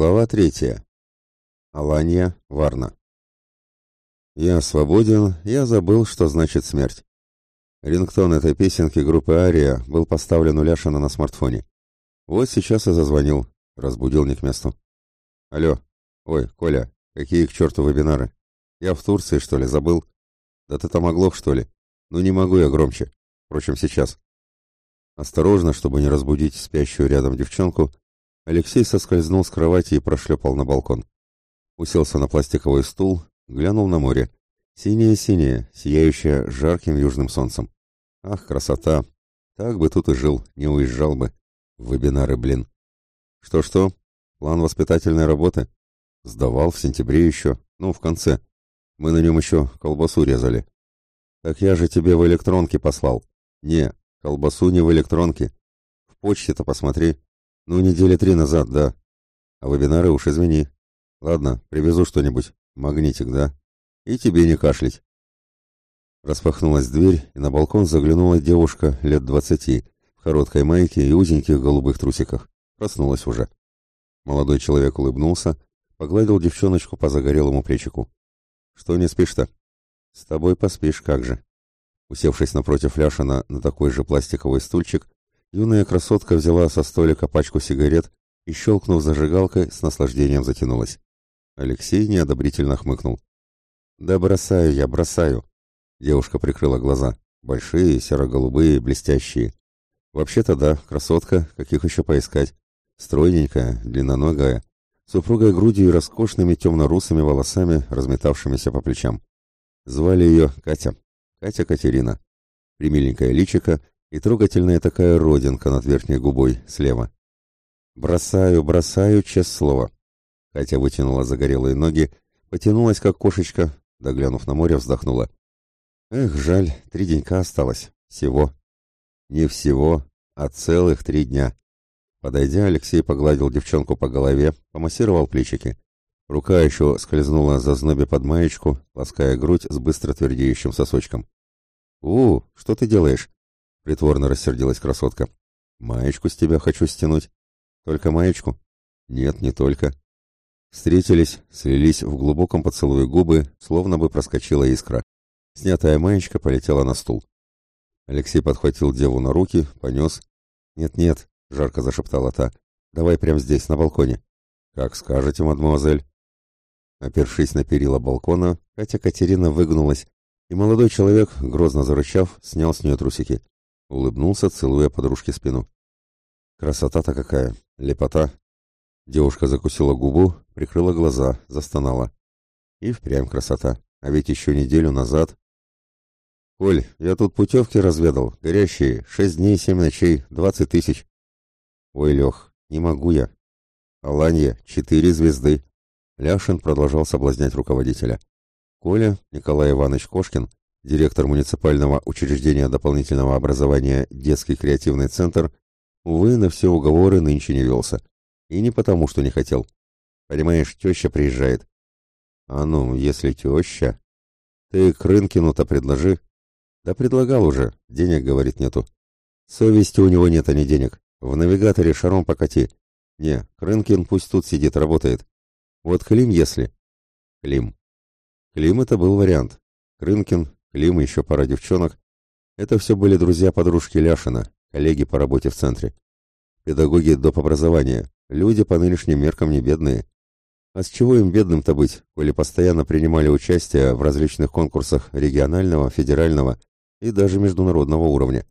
Глава третья. Алания, Варна. Я свободен, я забыл, что значит смерть. Рингтон этой песенки группы Ария был поставлен у Ляшина на смартфоне. Вот сейчас и зазвонил, разбудил не к месту. Алло. Ой, Коля, какие к черту вебинары? Я в Турции, что ли, забыл? Да ты там оглох, что ли? Ну не могу я громче. Впрочем, сейчас. Осторожно, чтобы не разбудить спящую рядом девчонку, Алексей соскользнул с кровати и прошлепал на балкон. Уселся на пластиковый стул, глянул на море. Синее-синее, сияющее жарким южным солнцем. Ах, красота! Так бы тут и жил, не уезжал бы. Вебинары, блин. Что-что? План воспитательной работы? Сдавал в сентябре еще, ну, в конце. Мы на нем еще колбасу резали. Так я же тебе в электронке послал. Не, колбасу не в электронке. В почте-то посмотри. Ну, недели три назад, да. А вебинары уж извини. Ладно, привезу что-нибудь. Магнитик, да. И тебе не кашлять. Распахнулась дверь, и на балкон заглянула девушка лет двадцати, в короткой майке и узеньких голубых трусиках. Проснулась уже. Молодой человек улыбнулся, погладил девчоночку по загорелому плечику. «Что не спишь-то?» «С тобой поспишь, как же». Усевшись напротив Ляшина на такой же пластиковый стульчик, Юная красотка взяла со столика пачку сигарет и, щелкнув зажигалкой, с наслаждением затянулась. Алексей неодобрительно хмыкнул. «Да бросаю я, бросаю!» Девушка прикрыла глаза. Большие, серо-голубые, блестящие. «Вообще-то да, красотка, каких еще поискать? Стройненькая, длинноногая, с упругой грудью и роскошными темно-русыми волосами, разметавшимися по плечам. Звали ее Катя. Катя Катерина. Примиленькая личика и трогательная такая родинка над верхней губой слева. «Бросаю, бросаю, честное слово!» Катя вытянула загорелые ноги, потянулась, как кошечка, доглянув на море, вздохнула. «Эх, жаль, три денька осталось. Всего». «Не всего, а целых три дня». Подойдя, Алексей погладил девчонку по голове, помассировал плечики. Рука еще скользнула за знобе под маечку, лаская грудь с быстро твердеющим сосочком. «У, что ты делаешь?» притворно рассердилась красотка. «Маечку с тебя хочу стянуть». «Только маечку?» «Нет, не только». Встретились, слились в глубоком поцелуе губы, словно бы проскочила искра. Снятая маечка полетела на стул. Алексей подхватил деву на руки, понес. «Нет-нет», — жарко зашептала та, — «давай прямо здесь, на балконе». «Как скажете, мадемуазель». Опершись на перила балкона, Катя Катерина выгнулась, и молодой человек, грозно зарычав, снял с нее трусики. Улыбнулся, целуя подружке спину. Красота-то какая! Лепота! Девушка закусила губу, прикрыла глаза, застонала. И впрямь красота. А ведь еще неделю назад... «Коль, я тут путевки разведал, горящие, шесть дней, семь ночей, двадцать тысяч». «Ой, Лех, не могу я». «Аланья, четыре звезды». Ляшин продолжал соблазнять руководителя. Коля, Николай Иванович Кошкин, директор муниципального учреждения дополнительного образования «Детский креативный центр», увы, на все уговоры нынче не велся. И не потому, что не хотел. Понимаешь, теща приезжает. А ну, если теща... Ты Крынкину-то предложи. Да предлагал уже, денег, говорит, нету. Совести у него нет, а не денег. В навигаторе шаром покати. Не, Крынкин пусть тут сидит, работает. Вот Клим, если... Клим. Клим это был вариант. Крынкин, Клим и еще пара девчонок. Это все были друзья-подружки Ляшина, коллеги по работе в центре. Педагоги доп. образования, люди по нынешним меркам не бедные. А с чего им бедным-то быть, коли постоянно принимали участие в различных конкурсах регионального, федерального и даже международного уровня?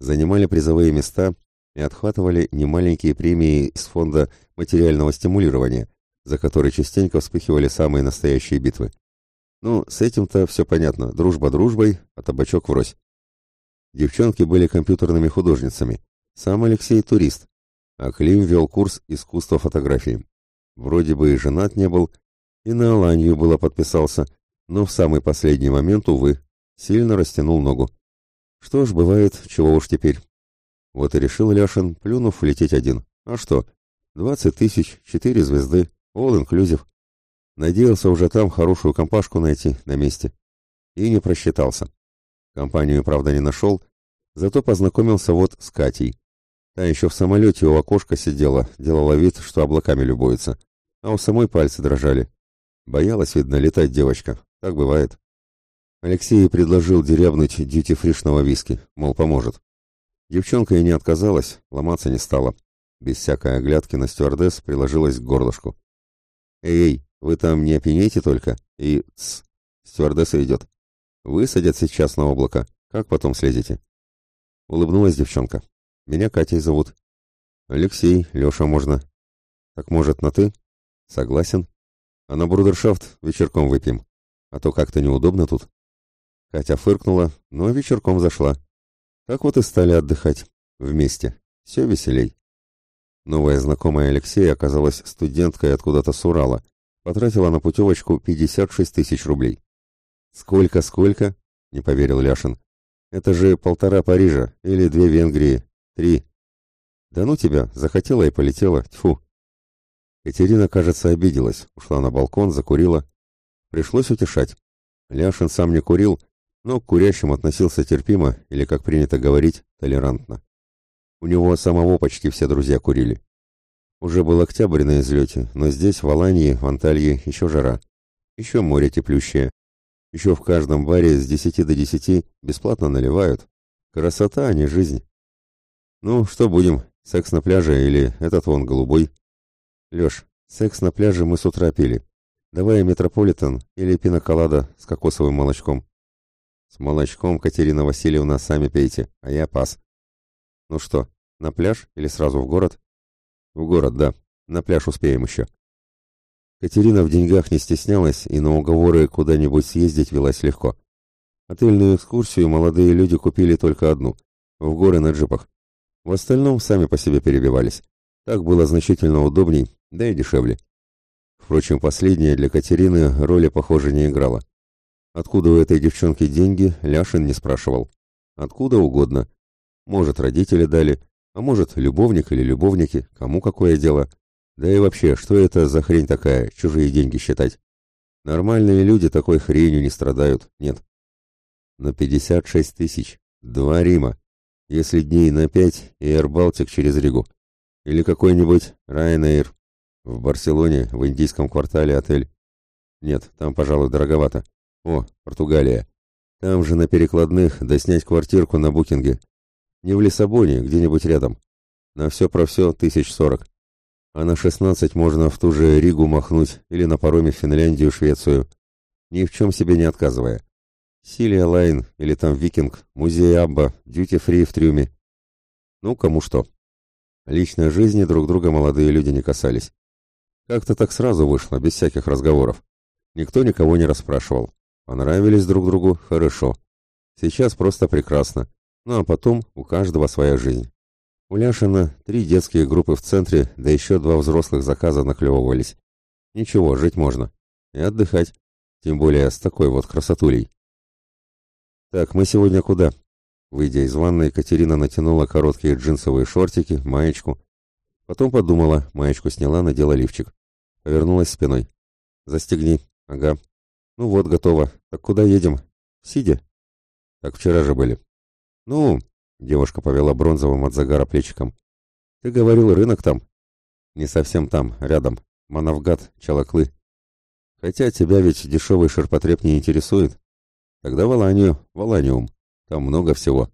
Занимали призовые места и отхватывали немаленькие премии из фонда материального стимулирования, за которые частенько вспыхивали самые настоящие битвы. Ну, с этим-то все понятно. Дружба дружбой, а табачок врозь. Девчонки были компьютерными художницами. Сам Алексей турист. А Клим вел курс искусства фотографии. Вроде бы и женат не был, и на Аланию было подписался, но в самый последний момент, увы, сильно растянул ногу. Что ж, бывает, чего уж теперь. Вот и решил Ляшин, плюнув, лететь один. А что? Двадцать тысяч, четыре звезды, all-inclusive. Надеялся уже там хорошую компашку найти на месте. И не просчитался. Компанию, правда, не нашел, зато познакомился вот с Катей. Та еще в самолете у окошка сидела, делала вид, что облаками любуется. А у самой пальцы дрожали. Боялась, видно, летать девочка. Так бывает. Алексей предложил дерябнуть дьюти-фришного виски, мол, поможет. Девчонка и не отказалась, ломаться не стала. Без всякой оглядки на стюардесс приложилась к горлышку. Эй, вы там не опьянеете только, и... Тс, стюардесса идет. Высадят сейчас на облако, как потом слезете?» Улыбнулась девчонка. «Меня Катей зовут. Алексей, Леша можно. Так, может, на «ты»?» «Согласен. А на брудершафт вечерком выпьем. А то как-то неудобно тут». Катя фыркнула, но вечерком зашла. Так вот и стали отдыхать. Вместе. Все веселей. Новая знакомая Алексея оказалась студенткой откуда-то с Урала, Потратила на путевочку 56 тысяч рублей. «Сколько, сколько?» — не поверил Ляшин. «Это же полтора Парижа или две Венгрии. Три». «Да ну тебя, захотела и полетела, тьфу». Катерина, кажется, обиделась, ушла на балкон, закурила. Пришлось утешать. Ляшин сам не курил, но к курящим относился терпимо, или, как принято говорить, толерантно. У него самого почти все друзья курили. Уже был октябрь на излете, но здесь, в Алании, в Анталии, еще жара. Еще море теплющее. Еще в каждом баре с 10 до 10 бесплатно наливают. Красота, а не жизнь. Ну, что будем, секс на пляже или этот вон голубой? Леш, секс на пляже мы с утра пили. Давай метрополитен или пиноколада с кокосовым молочком. С молочком, Катерина Васильевна, сами пейте, а я пас. Ну что, на пляж или сразу в город? В город, да. На пляж успеем еще. Катерина в деньгах не стеснялась, и на уговоры куда-нибудь съездить велась легко. Отельную экскурсию молодые люди купили только одну — в горы на джипах. В остальном сами по себе перебивались. Так было значительно удобней, да и дешевле. Впрочем, последняя для Катерины роли, похоже, не играла. Откуда у этой девчонки деньги, Ляшин не спрашивал. Откуда угодно. Может, родители дали, а может, любовник или любовники, кому какое дело? Да и вообще, что это за хрень такая, чужие деньги считать? Нормальные люди такой хренью не страдают, нет. На 56 тысяч. Два Рима. Если дней на пять, и Эрбалтик через Ригу. Или какой-нибудь Ryanair. В Барселоне, в индийском квартале отель. Нет, там, пожалуй, дороговато. О, Португалия. Там же на перекладных, да снять квартирку на букинге. Не в Лиссабоне, где-нибудь рядом. На все про все тысяч сорок. А на шестнадцать можно в ту же Ригу махнуть или на пароме в Финляндию, Швецию. Ни в чем себе не отказывая. Silja Line или там Викинг, музей ABBA, дьюти фри в трюме. Ну, кому что. Личной жизни друг друга молодые люди не касались. Как-то так сразу вышло, без всяких разговоров. Никто никого не расспрашивал. Понравились друг другу – хорошо. Сейчас просто прекрасно ну а потом у каждого своя жизнь. У Ляшина три детские группы в центре, да еще два взрослых заказа наклевывались. Ничего, жить можно. И отдыхать. Тем более с такой вот красотулей. Так, мы сегодня куда? Выйдя из ванной, Катерина натянула короткие джинсовые шортики, маечку. Потом подумала, маечку сняла, надела лифчик. Повернулась спиной. Застегни. Ага. Ну вот, готово. Так куда едем? Сидя. Так вчера же были. «Ну...» — девушка повела бронзовым от загара плечиком. «Ты говорил, рынок там?» «Не совсем там, рядом. Манавгат, Чалаклы. Хотя тебя ведь дешевый ширпотреб не интересует. Тогда Воланию, Воланиум. Там много всего.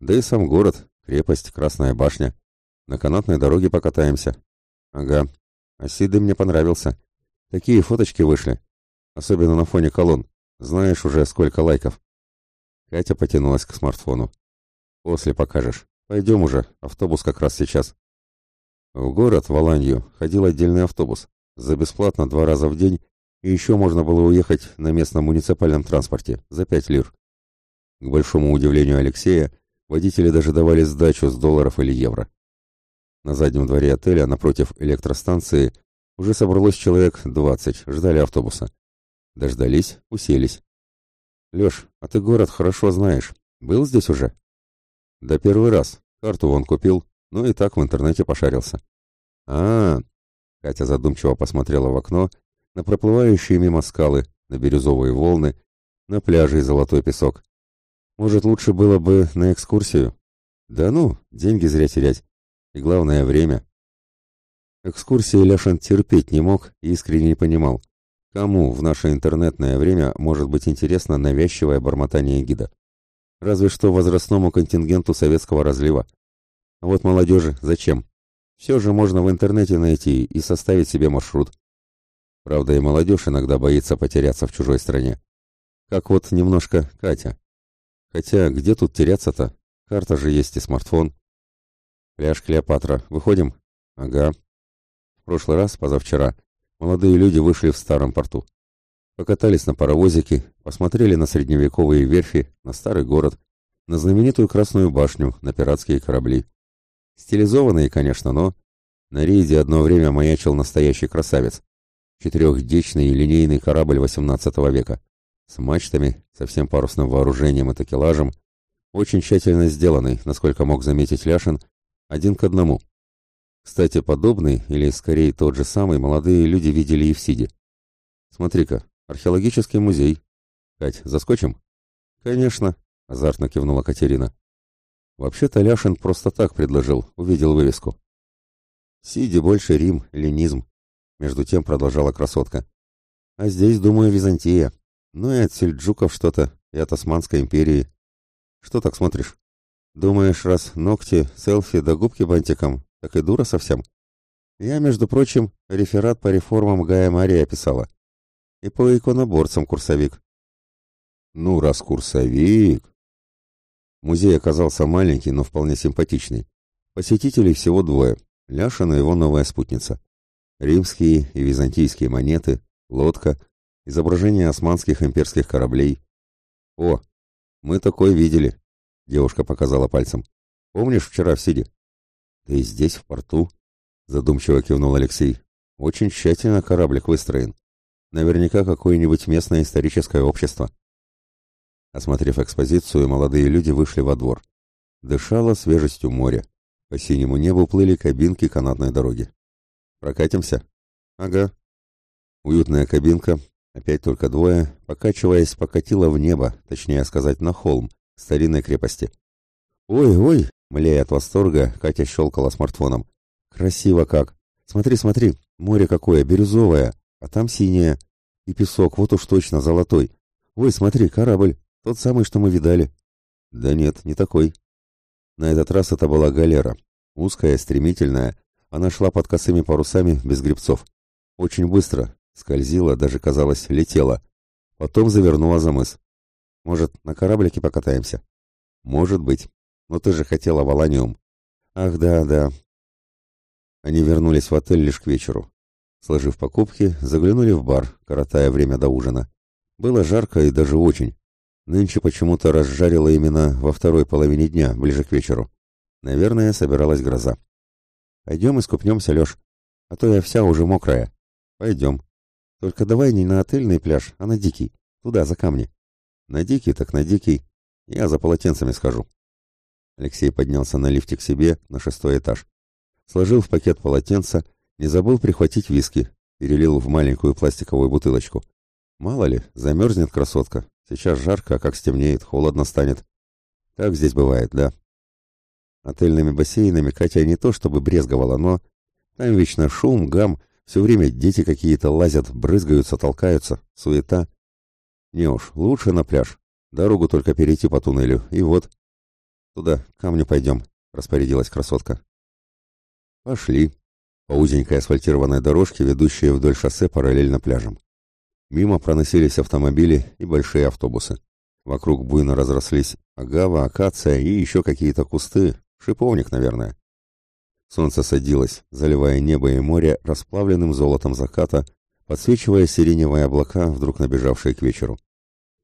Да и сам город, крепость, Красная башня. На канатной дороге покатаемся. Ага. Осиды мне понравился. Такие фоточки вышли. Особенно на фоне колонн. Знаешь уже, сколько лайков. Катя потянулась к смартфону. После покажешь. Пойдем уже, автобус как раз сейчас. В город, в Аланью, ходил отдельный автобус. За бесплатно два раза в день, и еще можно было уехать на местном муниципальном транспорте за пять лир. К большому удивлению Алексея, водители даже давали сдачу с долларов или евро. На заднем дворе отеля, напротив электростанции, уже собралось человек 20, ждали автобуса. Дождались, уселись. «Леш, а ты город хорошо знаешь. Был здесь уже?» Да первый раз. Карту он купил, ну и так в интернете пошарился. А, -а, -а Катя задумчиво посмотрела в окно на проплывающие мимо скалы, на бирюзовые волны, на пляже и золотой песок. Может, лучше было бы на экскурсию? Да ну, деньги зря терять. И главное, время. Экскурсии Ляшин терпеть не мог и искренне не понимал, кому в наше интернетное время может быть интересно навязчивое бормотание гида. Разве что возрастному контингенту советского разлива. А вот молодежи зачем? Все же можно в интернете найти и составить себе маршрут. Правда, и молодежь иногда боится потеряться в чужой стране. Как вот немножко Катя. Хотя, где тут теряться-то? Карта же есть и смартфон. Пляж Клеопатра. Выходим? Ага. В прошлый раз, позавчера, молодые люди вышли в старом порту покатались на паровозике, посмотрели на средневековые верфи, на старый город, на знаменитую Красную башню, на пиратские корабли. Стилизованные, конечно, но... На рейде одно время маячил настоящий красавец. Четырехдечный линейный корабль XVIII века. С мачтами, со всем парусным вооружением и такелажем. Очень тщательно сделанный, насколько мог заметить Ляшин, один к одному. Кстати, подобный, или скорее тот же самый, молодые люди видели и в Сиде. «Смотри-ка, Археологический музей. Кать, заскочим? Конечно, азартно кивнула Катерина. Вообще-то Ляшин просто так предложил, увидел вывеску. Сиди больше Рим, ленизм. Между тем продолжала красотка. А здесь, думаю, Византия. Ну и от сельджуков что-то, и от Османской империи. Что так смотришь? Думаешь, раз ногти, селфи да губки бантиком, так и дура совсем? Я, между прочим, реферат по реформам Гая Мария писала и по иконоборцам курсовик. Ну, раз курсовик... Музей оказался маленький, но вполне симпатичный. Посетителей всего двое. Ляшин и его новая спутница. Римские и византийские монеты, лодка, изображение османских имперских кораблей. О, мы такое видели, девушка показала пальцем. Помнишь вчера в Сиде? Ты здесь, в порту? Задумчиво кивнул Алексей. Очень тщательно кораблик выстроен. Наверняка какое-нибудь местное историческое общество. Осмотрев экспозицию, молодые люди вышли во двор. Дышало свежестью моря. По синему небу плыли кабинки канатной дороги. «Прокатимся?» «Ага». Уютная кабинка, опять только двое, покачиваясь, покатила в небо, точнее сказать, на холм, старинной крепости. «Ой, ой!» — млея от восторга, Катя щелкала смартфоном. «Красиво как! Смотри, смотри! Море какое, бирюзовое! А там синяя И песок, вот уж точно, золотой. Ой, смотри, корабль. Тот самый, что мы видали. Да нет, не такой. На этот раз это была галера. Узкая, стремительная. Она шла под косыми парусами, без грибцов. Очень быстро. Скользила, даже, казалось, летела. Потом завернула за мыс. Может, на кораблике покатаемся? Может быть. Но ты же хотела в Аланиум. Ах, да, да. Они вернулись в отель лишь к вечеру. Сложив покупки, заглянули в бар, коротая время до ужина. Было жарко и даже очень. Нынче почему-то разжарило именно во второй половине дня, ближе к вечеру. Наверное, собиралась гроза. «Пойдем и скупнемся, Леш. А то я вся уже мокрая. Пойдем. Только давай не на отельный пляж, а на дикий. Туда, за камни. На дикий, так на дикий. Я за полотенцами схожу». Алексей поднялся на лифте к себе на шестой этаж. Сложил в пакет полотенца, не забыл прихватить виски. Перелил в маленькую пластиковую бутылочку. Мало ли, замерзнет красотка. Сейчас жарко, а как стемнеет, холодно станет. Так здесь бывает, да. Отельными бассейнами Катя не то чтобы брезговала, но... Там вечно шум, гам, все время дети какие-то лазят, брызгаются, толкаются, суета. Не уж, лучше на пляж. Дорогу только перейти по туннелю, и вот. Туда, к камню пойдем, распорядилась красотка. Пошли, по узенькой асфальтированной дорожке, ведущей вдоль шоссе параллельно пляжам. Мимо проносились автомобили и большие автобусы. Вокруг буйно разрослись агава, акация и еще какие-то кусты, шиповник, наверное. Солнце садилось, заливая небо и море расплавленным золотом заката, подсвечивая сиреневые облака, вдруг набежавшие к вечеру.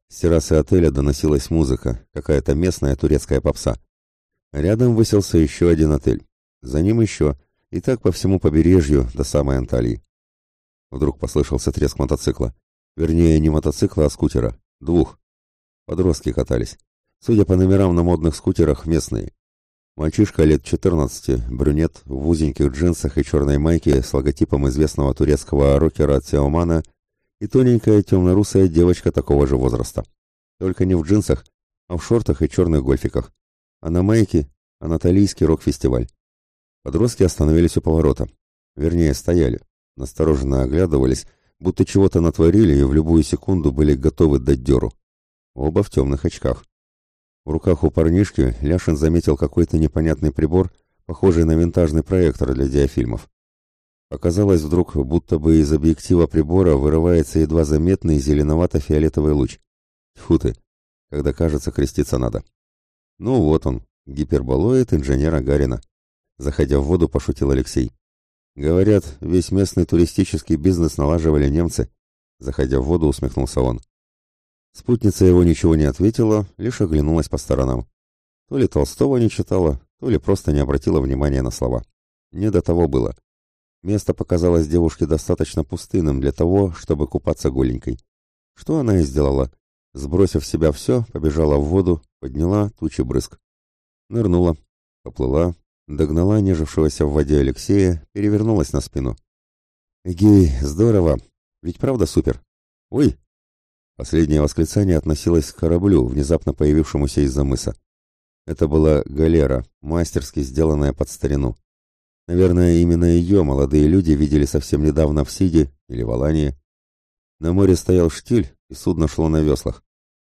С террасы отеля доносилась музыка, какая-то местная турецкая попса. Рядом выселся еще один отель. За ним еще, и так по всему побережью до самой Анталии. Вдруг послышался треск мотоцикла. Вернее, не мотоцикла, а скутера. Двух. Подростки катались. Судя по номерам на модных скутерах, местные. Мальчишка лет 14, брюнет, в узеньких джинсах и черной майке с логотипом известного турецкого рокера Тиомана и тоненькая темно-русая девочка такого же возраста. Только не в джинсах, а в шортах и черных гольфиках. А на майке – анатолийский рок-фестиваль. Подростки остановились у поворота. Вернее, стояли. Настороженно оглядывались, будто чего-то натворили и в любую секунду были готовы дать дёру. Оба в темных очках. В руках у парнишки Ляшин заметил какой-то непонятный прибор, похожий на винтажный проектор для диафильмов. Оказалось вдруг, будто бы из объектива прибора вырывается едва заметный зеленовато-фиолетовый луч. Тьфу ты, когда кажется, креститься надо. Ну вот он, гиперболоид инженера Гарина заходя в воду, пошутил Алексей. «Говорят, весь местный туристический бизнес налаживали немцы», заходя в воду, усмехнулся он. Спутница его ничего не ответила, лишь оглянулась по сторонам. То ли Толстого не читала, то ли просто не обратила внимания на слова. Не до того было. Место показалось девушке достаточно пустынным для того, чтобы купаться голенькой. Что она и сделала. Сбросив с себя все, побежала в воду, подняла тучи брызг. Нырнула, поплыла, догнала нежившегося в воде Алексея, перевернулась на спину. «Эгей, здорово! Ведь правда супер? Ой!» Последнее восклицание относилось к кораблю, внезапно появившемуся из-за мыса. Это была галера, мастерски сделанная под старину. Наверное, именно ее молодые люди видели совсем недавно в Сиде или в Алании. На море стоял штиль, и судно шло на веслах.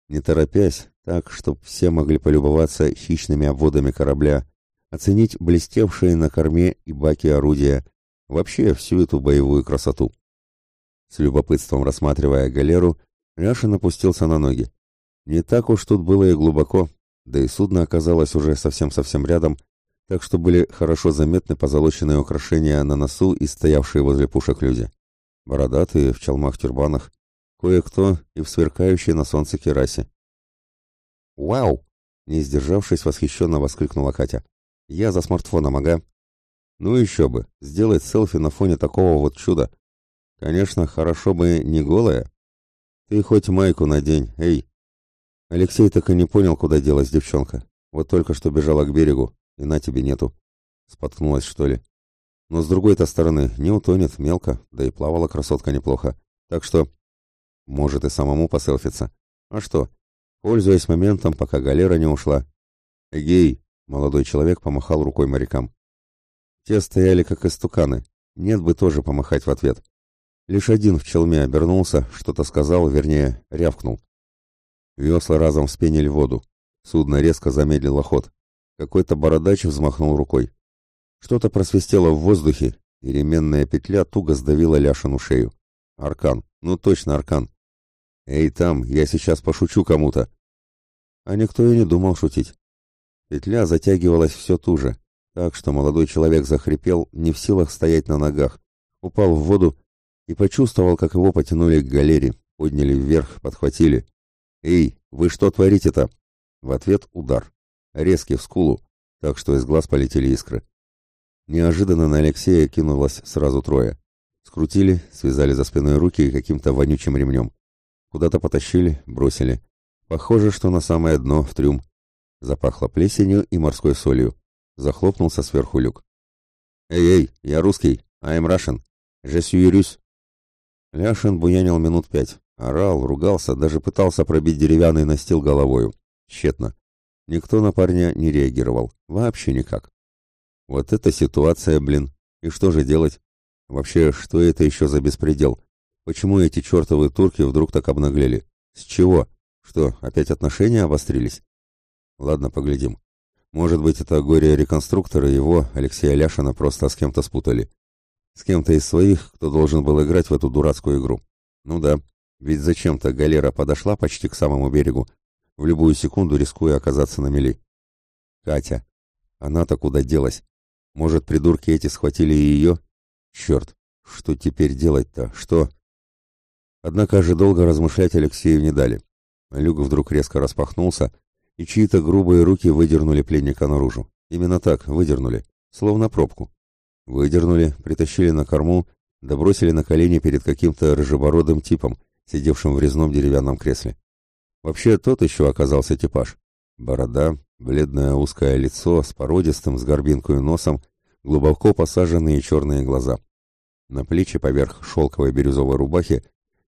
Не торопясь, так, чтобы все могли полюбоваться хищными обводами корабля, оценить блестевшие на корме и баки орудия, вообще всю эту боевую красоту. С любопытством рассматривая галеру, Яшин опустился на ноги. Не так уж тут было и глубоко, да и судно оказалось уже совсем-совсем рядом, так что были хорошо заметны позолоченные украшения на носу и стоявшие возле пушек люди. Бородатые, в чалмах-тюрбанах, кое-кто и в сверкающей на солнце керасе. «Вау!» — не сдержавшись, восхищенно воскликнула Катя. Я за смартфоном, ага. Ну еще бы, сделать селфи на фоне такого вот чуда. Конечно, хорошо бы не голая. Ты хоть майку надень, эй. Алексей так и не понял, куда делась девчонка. Вот только что бежала к берегу, и на тебе нету. Споткнулась, что ли. Но с другой-то стороны, не утонет, мелко, да и плавала красотка неплохо. Так что, может и самому поселфиться. А что, пользуясь моментом, пока галера не ушла. Эгей, Молодой человек помахал рукой морякам. Те стояли как истуканы, нет бы тоже помахать в ответ. Лишь один в челме обернулся, что-то сказал, вернее, рявкнул. Весла разом вспенили воду. Судно резко замедлило ход. Какой-то бородач взмахнул рукой. Что-то просвистело в воздухе, и ременная петля туго сдавила Ляшину шею. Аркан. Ну точно аркан. «Эй, там, я сейчас пошучу кому-то!» А никто и не думал шутить. Петля затягивалась все ту же, так что молодой человек захрипел, не в силах стоять на ногах, упал в воду и почувствовал, как его потянули к галере, подняли вверх, подхватили. «Эй, вы что творите-то?» В ответ удар. Резкий в скулу, так что из глаз полетели искры. Неожиданно на Алексея кинулось сразу трое. Скрутили, связали за спиной руки каким-то вонючим ремнем. Куда-то потащили, бросили. Похоже, что на самое дно, в трюм. Запахло плесенью и морской солью. Захлопнулся сверху люк. «Эй-эй, я русский, а Russian, je suis. Ляшин буянил минут пять. Орал, ругался, даже пытался пробить деревянный настил головою. Тщетно. Никто на парня не реагировал. Вообще никак. Вот это ситуация, блин. И что же делать? Вообще, что это еще за беспредел? Почему эти чертовы турки вдруг так обнаглели? С чего? Что, опять отношения обострились? Ладно, поглядим. Может быть, это горе-реконструктора его, Алексея Ляшина, просто с кем-то спутали. С кем-то из своих, кто должен был играть в эту дурацкую игру. Ну да, ведь зачем-то галера подошла почти к самому берегу, в любую секунду рискуя оказаться на мели. Катя. Она-то куда делась? Может, придурки эти схватили и ее? Черт, что теперь делать-то? Что? Однако же долго размышлять Алексею не дали. Люк вдруг резко распахнулся, и чьи-то грубые руки выдернули пленника наружу. Именно так, выдернули, словно пробку. Выдернули, притащили на корму, добросили да на колени перед каким-то рыжебородым типом, сидевшим в резном деревянном кресле. Вообще, тот еще оказался типаж. Борода, бледное узкое лицо с породистым, с горбинкой носом, глубоко посаженные черные глаза. На плечи поверх шелковой бирюзовой рубахи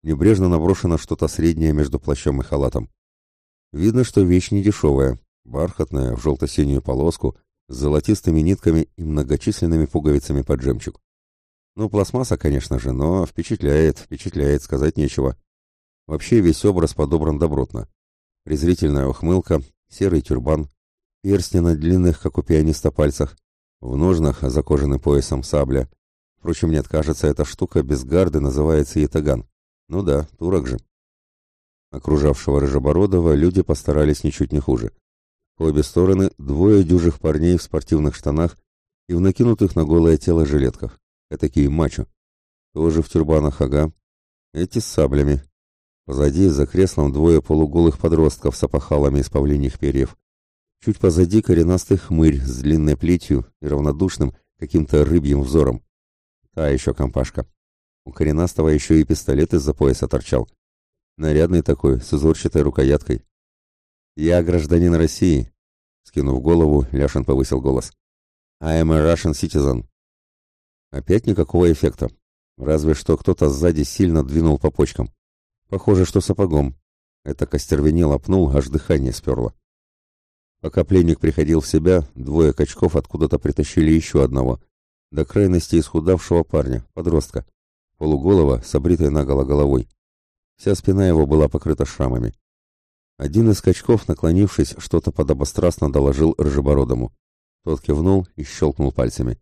небрежно наброшено что-то среднее между плащом и халатом. Видно, что вещь не дешевая, бархатная, в желто-синюю полоску, с золотистыми нитками и многочисленными пуговицами под жемчуг. Ну, пластмасса, конечно же, но впечатляет, впечатляет, сказать нечего. Вообще весь образ подобран добротно. Презрительная ухмылка, серый тюрбан, перстни на длинных, как у пианиста, пальцах, в ножнах, закоженный поясом сабля. Впрочем, нет, кажется, эта штука без гарды называется ятаган. Ну да, турок же. Окружавшего Рыжебородова люди постарались ничуть не хуже. По обе стороны двое дюжих парней в спортивных штанах и в накинутых на голое тело жилетках. Этакие мачо. Тоже в тюрбанах ага. Эти с саблями. Позади за креслом двое полуголых подростков с опахалами из павлиних перьев. Чуть позади коренастый хмырь с длинной плетью и равнодушным каким-то рыбьим взором. Та еще компашка. У коренастого еще и пистолет из-за пояса торчал. Нарядный такой, с изорчатой рукояткой. «Я гражданин России», — скинув голову, Ляшин повысил голос. «I am a Russian citizen». Опять никакого эффекта. Разве что кто-то сзади сильно двинул по почкам. Похоже, что сапогом. Это костервенело пнул, аж дыхание сперло. Пока пленник приходил в себя, двое качков откуда-то притащили еще одного, до крайности исхудавшего парня, подростка, полуголова, с обритой наголо головой. Вся спина его была покрыта шрамами. Один из качков, наклонившись, что-то подобострастно доложил Ржебородому. Тот кивнул и щелкнул пальцами.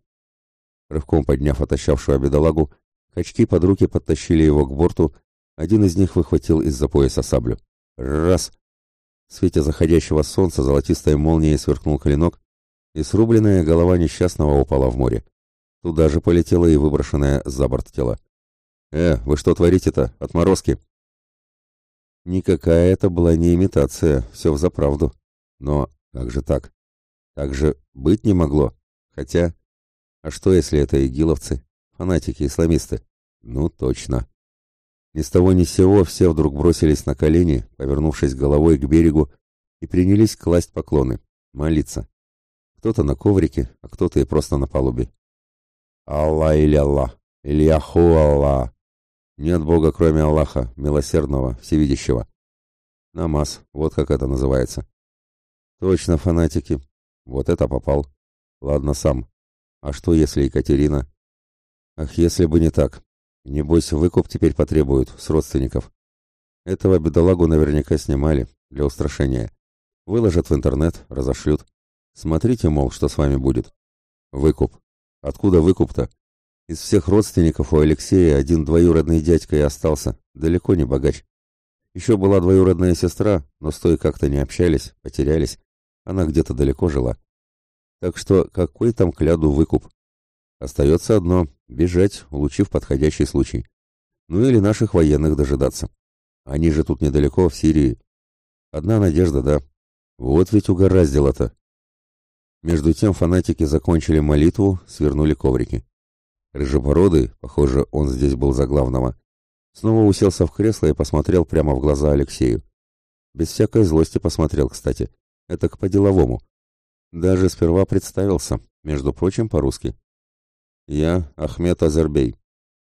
Рывком подняв отощавшего бедолагу, качки под руки подтащили его к борту, один из них выхватил из-за пояса саблю. Раз! В свете заходящего солнца золотистой молнией сверкнул клинок, и срубленная голова несчастного упала в море. Туда же полетело и выброшенное за борт тело. «Э, вы что творите-то? Отморозки!» Никакая это была не имитация, все взаправду. Но как же так? Так же быть не могло. Хотя... А что, если это игиловцы? Фанатики, исламисты? Ну, точно. Ни с того ни с сего все вдруг бросились на колени, повернувшись головой к берегу, и принялись класть поклоны, молиться. Кто-то на коврике, а кто-то и просто на палубе. «Алла или Аллах! Ильяху Аллах!» Нет Бога, кроме Аллаха, милосердного, всевидящего. Намаз, вот как это называется. Точно, фанатики. Вот это попал. Ладно, сам. А что, если Екатерина? Ах, если бы не так. Небось, выкуп теперь потребуют с родственников. Этого бедолагу наверняка снимали для устрашения. Выложат в интернет, разошлют. Смотрите, мол, что с вами будет. Выкуп. Откуда выкуп-то? Из всех родственников у Алексея один двоюродный дядька и остался, далеко не богач. Еще была двоюродная сестра, но с той как-то не общались, потерялись. Она где-то далеко жила. Так что какой там кляду выкуп? Остается одно — бежать, улучив подходящий случай. Ну или наших военных дожидаться. Они же тут недалеко, в Сирии. Одна надежда, да. Вот ведь угораздило-то. Между тем фанатики закончили молитву, свернули коврики. Рыжебородый, похоже, он здесь был за главного, снова уселся в кресло и посмотрел прямо в глаза Алексею. Без всякой злости посмотрел, кстати. Это к по-деловому. Даже сперва представился, между прочим, по-русски. «Я Ахмед Азербей,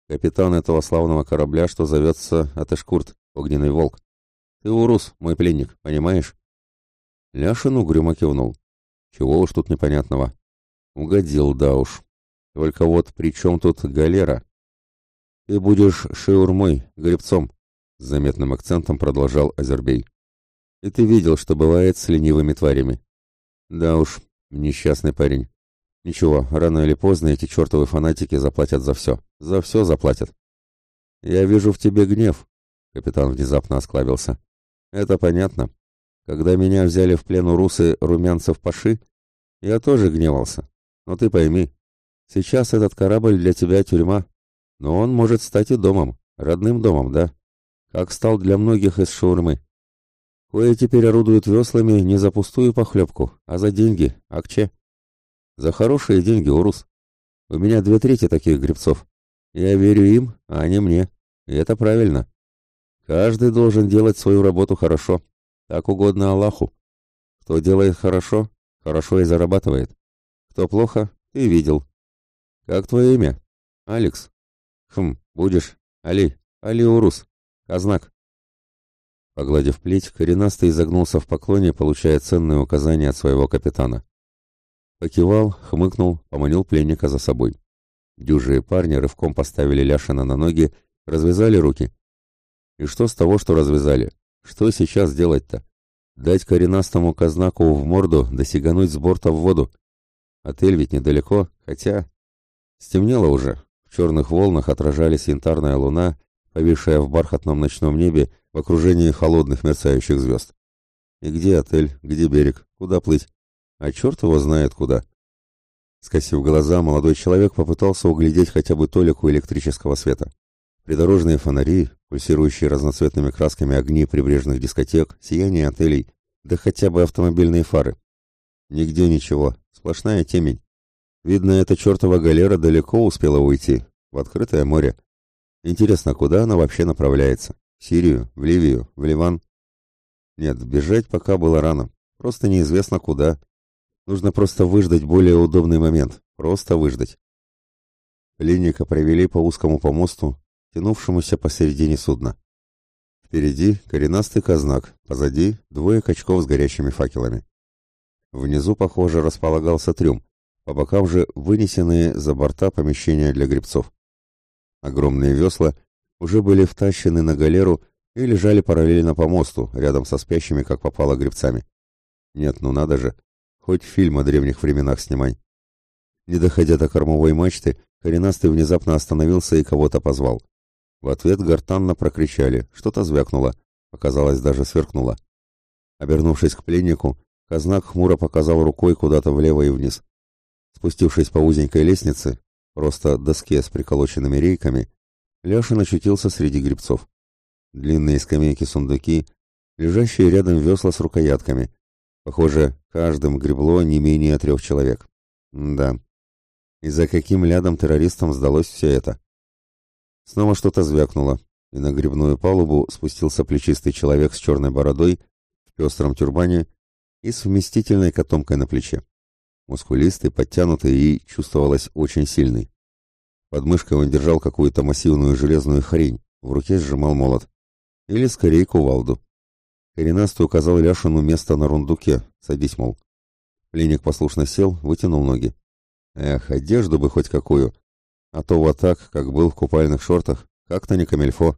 капитан этого славного корабля, что зовется Атышкурт, Огненный Волк. Ты урус, мой пленник, понимаешь?» Ляшин угрюмо кивнул. «Чего уж тут непонятного?» «Угодил, да уж. Только вот при чем тут галера? Ты будешь шаурмой, гребцом, с заметным акцентом продолжал Азербей. И ты видел, что бывает с ленивыми тварями. Да уж, несчастный парень. Ничего, рано или поздно эти чертовы фанатики заплатят за все. За все заплатят. Я вижу в тебе гнев, капитан внезапно осклабился. Это понятно. Когда меня взяли в плен у русы румянцев Паши, я тоже гневался. Но ты пойми, Сейчас этот корабль для тебя тюрьма, но он может стать и домом, родным домом, да? Как стал для многих из шаурмы. Кое теперь орудуют веслами не за пустую похлебку, а за деньги, акче. За хорошие деньги, Урус. У меня две трети таких гребцов. Я верю им, а не мне. И это правильно. Каждый должен делать свою работу хорошо. Так угодно Аллаху. Кто делает хорошо, хорошо и зарабатывает. Кто плохо, ты видел, как твое имя? Алекс. Хм, будешь. Али. Алиурус. Казнак. Погладив плеть, коренастый изогнулся в поклоне, получая ценные указания от своего капитана. Покивал, хмыкнул, поманил пленника за собой. Дюжие парни рывком поставили Ляшина на ноги, развязали руки. И что с того, что развязали? Что сейчас делать-то? Дать коренастому казнаку в морду, досягануть с борта в воду. Отель ведь недалеко, хотя Стемнело уже. В черных волнах отражались янтарная луна, повисшая в бархатном ночном небе в окружении холодных мерцающих звезд. И где отель, где берег, куда плыть? А черт его знает куда. Скосив глаза, молодой человек попытался углядеть хотя бы толику электрического света. Придорожные фонари, пульсирующие разноцветными красками огни прибрежных дискотек, сияние отелей, да хотя бы автомобильные фары. Нигде ничего, сплошная темень. Видно, эта чертова галера далеко успела уйти, в открытое море. Интересно, куда она вообще направляется? В Сирию, в Ливию, в Ливан? Нет, бежать пока было рано. Просто неизвестно куда. Нужно просто выждать более удобный момент. Просто выждать. Пленника провели по узкому помосту, тянувшемуся посередине судна. Впереди коренастый казнак, позади двое качков с горящими факелами. Внизу, похоже, располагался трюм, по бокам же вынесенные за борта помещения для гребцов. Огромные весла уже были втащены на галеру и лежали параллельно по мосту, рядом со спящими, как попало, гребцами. Нет, ну надо же, хоть фильм о древних временах снимай. Не доходя до кормовой мачты, коренастый внезапно остановился и кого-то позвал. В ответ гортанно прокричали, что-то звякнуло, показалось даже сверкнуло. Обернувшись к пленнику, Казнак хмуро показал рукой куда-то влево и вниз. Спустившись по узенькой лестнице, просто доске с приколоченными рейками, Леша очутился среди грибцов. Длинные скамейки-сундуки, лежащие рядом весла с рукоятками. Похоже, каждым гребло не менее трех человек. М да. И за каким лядом террористам сдалось все это? Снова что-то звякнуло, и на грибную палубу спустился плечистый человек с черной бородой в пестром тюрбане и с вместительной котомкой на плече мускулистый, подтянутый и чувствовалось очень сильный. Под мышкой он держал какую-то массивную железную хрень, в руке сжимал молот. Или скорее кувалду. Коренастый указал Ляшину место на рундуке, садись, мол. Пленник послушно сел, вытянул ноги. Эх, одежду бы хоть какую, а то вот так, как был в купальных шортах, как-то не камельфо.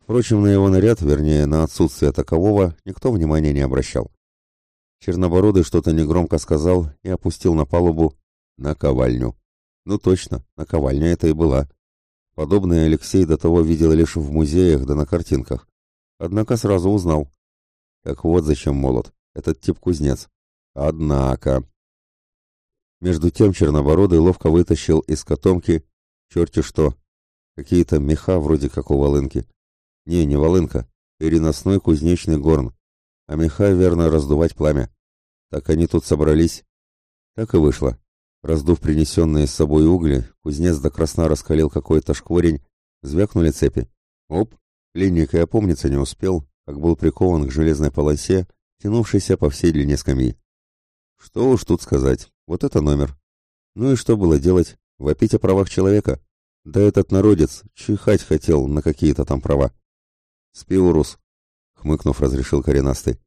Впрочем, на его наряд, вернее, на отсутствие такового, никто внимания не обращал. Чернобородый что-то негромко сказал и опустил на палубу наковальню. Ну точно, наковальня это и была. Подобное Алексей до того видел лишь в музеях да на картинках. Однако сразу узнал. Так вот зачем молот, этот тип кузнец. Однако... Между тем Чернобородый ловко вытащил из котомки, черти что, какие-то меха вроде как у волынки. Не, не волынка, переносной кузнечный горн а Миха верно раздувать пламя. Так они тут собрались. Так и вышло. Раздув принесенные с собой угли, кузнец до красна раскалил какой-то шкворень, звякнули цепи. Оп! Пленник и опомниться не успел, как был прикован к железной полосе, тянувшейся по всей длине скамьи. Что уж тут сказать, вот это номер. Ну и что было делать? Вопить о правах человека? Да этот народец чихать хотел на какие-то там права. Спиурус, хмыкнув, разрешил коренастый.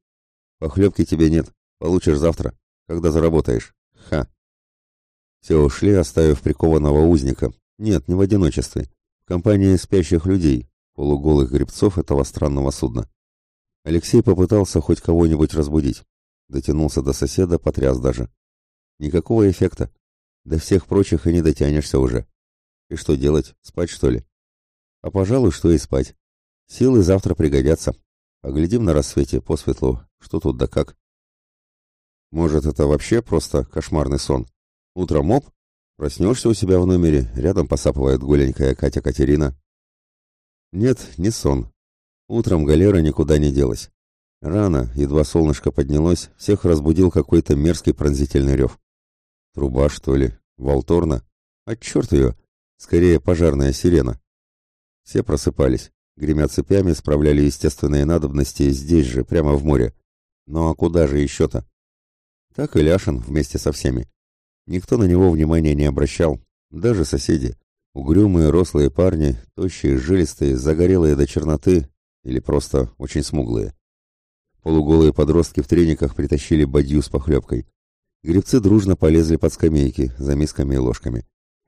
Похлебки тебе нет, получишь завтра, когда заработаешь. Ха. Все ушли, оставив прикованного узника. Нет, не в одиночестве. В компании спящих людей, полуголых гребцов этого странного судна. Алексей попытался хоть кого-нибудь разбудить. Дотянулся до соседа, потряс даже. Никакого эффекта. До всех прочих и не дотянешься уже. И что делать? Спать, что ли? А пожалуй, что и спать. Силы завтра пригодятся. Оглядим на рассвете посветло, что тут да как. Может, это вообще просто кошмарный сон. Утром оп, проснешься у себя в номере, рядом посапывает голенькая Катя Катерина. Нет, не сон. Утром галера никуда не делась. Рано, едва солнышко поднялось, всех разбудил какой-то мерзкий пронзительный рев. Труба, что ли? Волторна? А черт ее! Скорее, пожарная сирена. Все просыпались. Гремя цепями, справляли естественные надобности здесь же, прямо в море. Ну а куда же еще-то? Так и Ляшин вместе со всеми. Никто на него внимания не обращал, даже соседи. Угрюмые рослые парни, тощие, жилистые, загорелые до черноты или просто очень смуглые. Полуголые подростки в трениках притащили бадью с похлебкой. Грибцы дружно полезли под скамейки за мисками и ложками.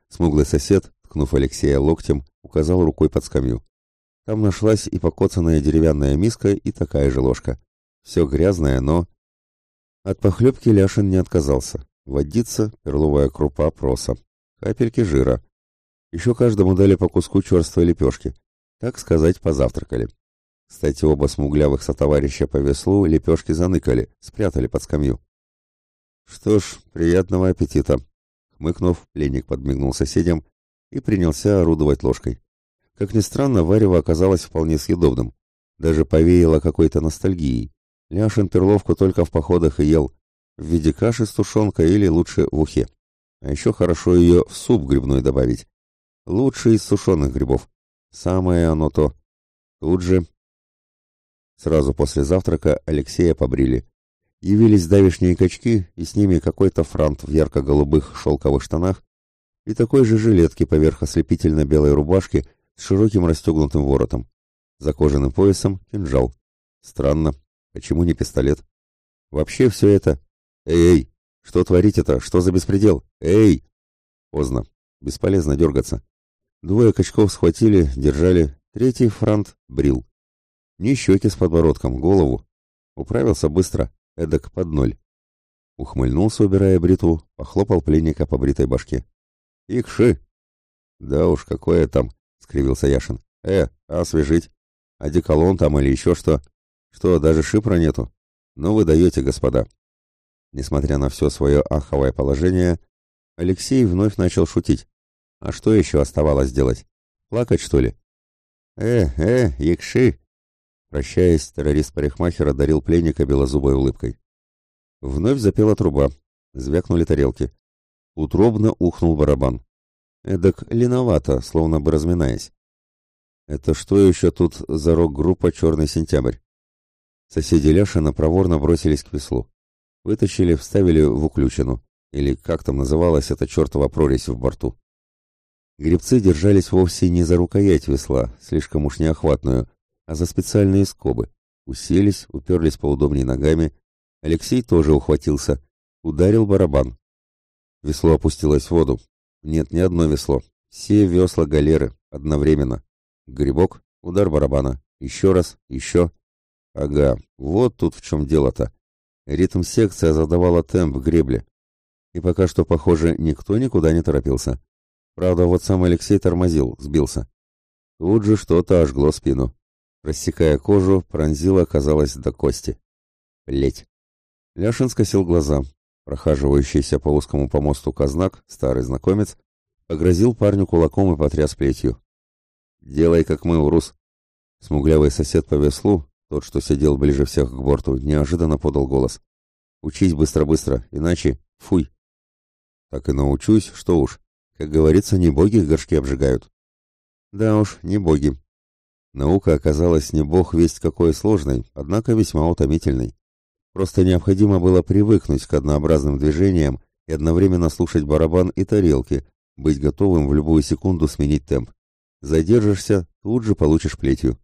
Смуглый сосед, ткнув Алексея локтем, указал рукой под скамью. Там нашлась и покоцанная деревянная миска, и такая же ложка. Все грязное, но... От похлебки Ляшин не отказался. Водица, перловая крупа, проса. Капельки жира. Еще каждому дали по куску черствой лепешки. Так сказать, позавтракали. Кстати, оба смуглявых сотоварища по веслу лепешки заныкали, спрятали под скамью. «Что ж, приятного аппетита!» Хмыкнув, пленник подмигнул соседям и принялся орудовать ложкой. Как ни странно, варево оказалось вполне съедобным. Даже повеяло какой-то ностальгией. Ляшин перловку только в походах и ел. В виде каши с тушенкой или лучше в ухе. А еще хорошо ее в суп грибной добавить. Лучше из сушеных грибов. Самое оно то. Тут же... Сразу после завтрака Алексея побрили. Явились давешние качки, и с ними какой-то франт в ярко-голубых шелковых штанах и такой же жилетке поверх ослепительно-белой рубашки, с широким расстегнутым воротом, за кожаным поясом кинжал. Странно, почему не пистолет? Вообще все это... Эй-эй, что творить это? Что за беспредел? Эй! Поздно. Бесполезно дергаться. Двое качков схватили, держали. Третий фронт брил. Ни щеки с подбородком, голову. Управился быстро, эдак под ноль. Ухмыльнулся, убирая бритву, похлопал пленника по бритой башке. «Икши!» «Да уж, какое там!» — скривился Яшин. «Э, а освежить! А Одеколон колонн там или еще что? Что, даже шипра нету? Ну вы даете, господа!» Несмотря на все свое аховое положение, Алексей вновь начал шутить. «А что еще оставалось делать? Плакать, что ли?» «Э, э, якши!» Прощаясь, террорист парикмахера дарил пленника белозубой улыбкой. Вновь запела труба. Звякнули тарелки. Утробно ухнул барабан. Эдак леновато, словно бы разминаясь. Это что еще тут за рок-группа «Черный сентябрь»? Соседи Ляшина проворно бросились к веслу. Вытащили, вставили в уключину, или как там называлась эта чертова прорезь в борту. Гребцы держались вовсе не за рукоять весла, слишком уж неохватную, а за специальные скобы. Уселись, уперлись поудобнее ногами. Алексей тоже ухватился. Ударил барабан. Весло опустилось в воду, нет, ни одно весло. Все весла галеры. Одновременно. Грибок, удар барабана. Еще раз, еще. Ага, вот тут в чем дело-то. Ритм секция задавала темп гребли. И пока что, похоже, никто никуда не торопился. Правда, вот сам Алексей тормозил, сбился. Тут же что-то ожгло спину. Рассекая кожу, пронзило, казалось, до кости. Ледь. Ляшин скосил глаза. Прохаживающийся по узкому помосту казнак, старый знакомец, погрозил парню кулаком и потряс плетью. «Делай, как мы, урус!» Смуглявый сосед по веслу, тот, что сидел ближе всех к борту, неожиданно подал голос. «Учись быстро-быстро, иначе... Фуй!» «Так и научусь, что уж. Как говорится, не боги горшки обжигают». «Да уж, не боги». Наука оказалась не бог весть какой сложной, однако весьма утомительной. Просто необходимо было привыкнуть к однообразным движениям и одновременно слушать барабан и тарелки, быть готовым в любую секунду сменить темп. Задержишься, тут же получишь плетью.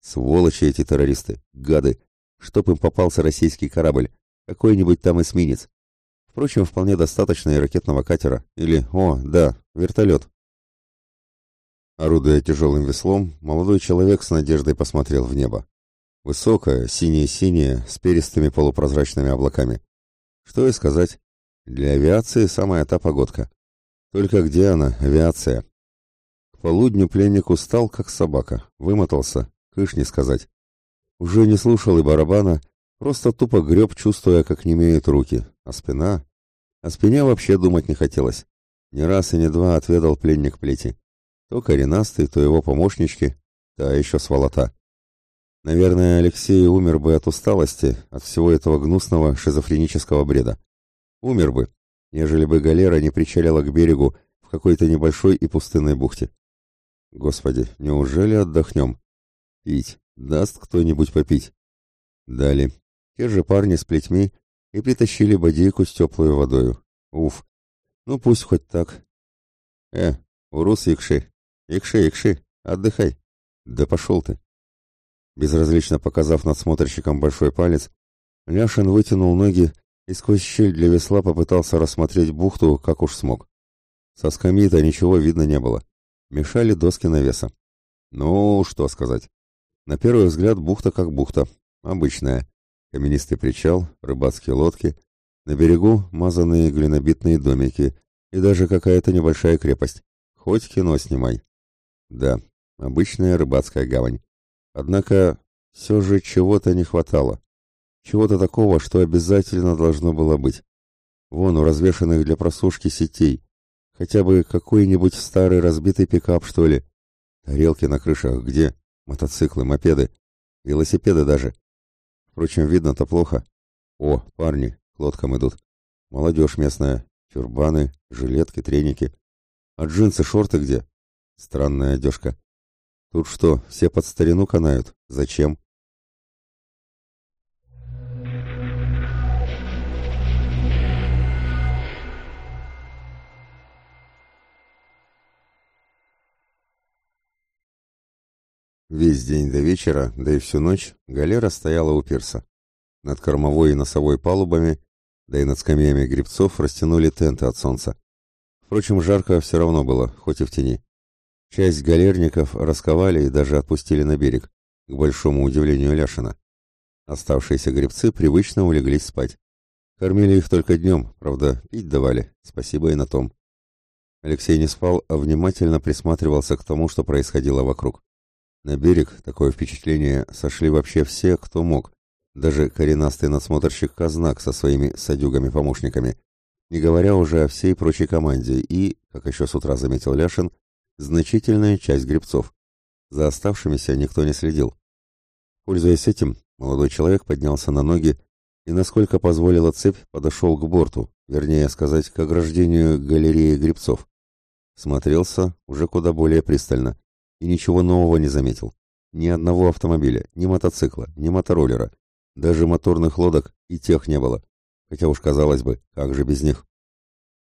Сволочи эти террористы, гады. Чтоб им попался российский корабль, какой-нибудь там эсминец. Впрочем, вполне достаточно и ракетного катера, или, о, да, вертолет. Орудуя тяжелым веслом, молодой человек с надеждой посмотрел в небо. Высокое, синее-синее, с перистыми полупрозрачными облаками. Что и сказать, для авиации самая та погодка. Только где она, авиация? К полудню пленник устал, как собака, вымотался, кыш не сказать. Уже не слушал и барабана, просто тупо греб, чувствуя, как не имеют руки, а спина... О спине вообще думать не хотелось. Не раз и не два отведал пленник плети. То коренастый, то его помощнички, да еще сволота. Наверное, Алексей умер бы от усталости, от всего этого гнусного шизофренического бреда. Умер бы, нежели бы галера не причалила к берегу в какой-то небольшой и пустынной бухте. Господи, неужели отдохнем? Пить. Даст кто-нибудь попить? Дали. Те же парни с плетьми и притащили бадейку с теплой водою. Уф. Ну пусть хоть так. Э, урус якши. Икши, Икши, отдыхай. Да пошел ты. Безразлично показав надсмотрщикам большой палец, Ляшин вытянул ноги и сквозь щель для весла попытался рассмотреть бухту, как уж смог. Со скамьи-то ничего видно не было. Мешали доски навеса. Ну, что сказать. На первый взгляд бухта как бухта. Обычная. Каменистый причал, рыбацкие лодки. На берегу мазанные глинобитные домики и даже какая-то небольшая крепость. Хоть кино снимай. Да, обычная рыбацкая гавань. Однако все же чего-то не хватало. Чего-то такого, что обязательно должно было быть. Вон у развешанных для просушки сетей. Хотя бы какой-нибудь старый разбитый пикап, что ли. Тарелки на крышах где? Мотоциклы, мопеды. Велосипеды даже. Впрочем, видно-то плохо. О, парни, к лодкам идут. Молодежь местная. Тюрбаны, жилетки, треники. А джинсы, шорты где? Странная одежка. Тут что, все под старину канают? Зачем? Весь день до вечера, да и всю ночь, галера стояла у пирса. Над кормовой и носовой палубами, да и над скамьями грибцов растянули тенты от солнца. Впрочем, жарко все равно было, хоть и в тени. Часть галерников расковали и даже отпустили на берег, к большому удивлению Ляшина. Оставшиеся гребцы привычно улеглись спать. Кормили их только днем, правда, пить давали, спасибо и на том. Алексей не спал, а внимательно присматривался к тому, что происходило вокруг. На берег, такое впечатление, сошли вообще все, кто мог. Даже коренастый надсмотрщик Казнак со своими садюгами-помощниками. Не говоря уже о всей прочей команде и, как еще с утра заметил Ляшин, значительная часть гребцов. За оставшимися никто не следил. Пользуясь этим, молодой человек поднялся на ноги и, насколько позволила цепь, подошел к борту, вернее сказать, к ограждению галереи грибцов. Смотрелся уже куда более пристально и ничего нового не заметил. Ни одного автомобиля, ни мотоцикла, ни мотороллера, даже моторных лодок и тех не было. Хотя уж казалось бы, как же без них.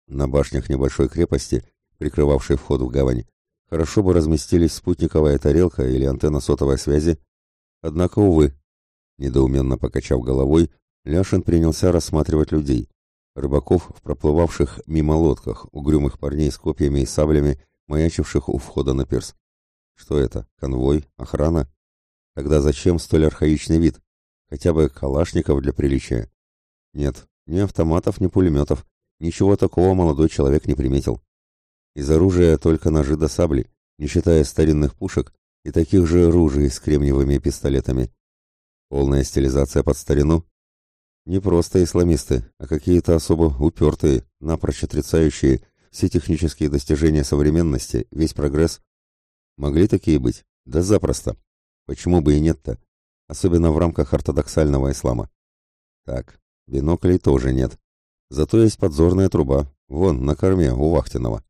На башнях небольшой крепости, прикрывавшей вход в гавань, Хорошо бы разместились спутниковая тарелка или антенна сотовой связи. Однако, увы, недоуменно покачав головой, Ляшин принялся рассматривать людей. Рыбаков в проплывавших мимо лодках, угрюмых парней с копьями и саблями, маячивших у входа на пирс. Что это? Конвой? Охрана? Тогда зачем столь архаичный вид? Хотя бы калашников для приличия. Нет, ни автоматов, ни пулеметов. Ничего такого молодой человек не приметил. Из оружия только ножи до да сабли, не считая старинных пушек и таких же ружей с кремниевыми пистолетами. Полная стилизация под старину? Не просто исламисты, а какие-то особо упертые, напрочь отрицающие все технические достижения современности, весь прогресс. Могли такие быть? Да запросто. Почему бы и нет-то? Особенно в рамках ортодоксального ислама. Так, биноклей тоже нет. Зато есть подзорная труба, вон, на корме, у Вахтинова.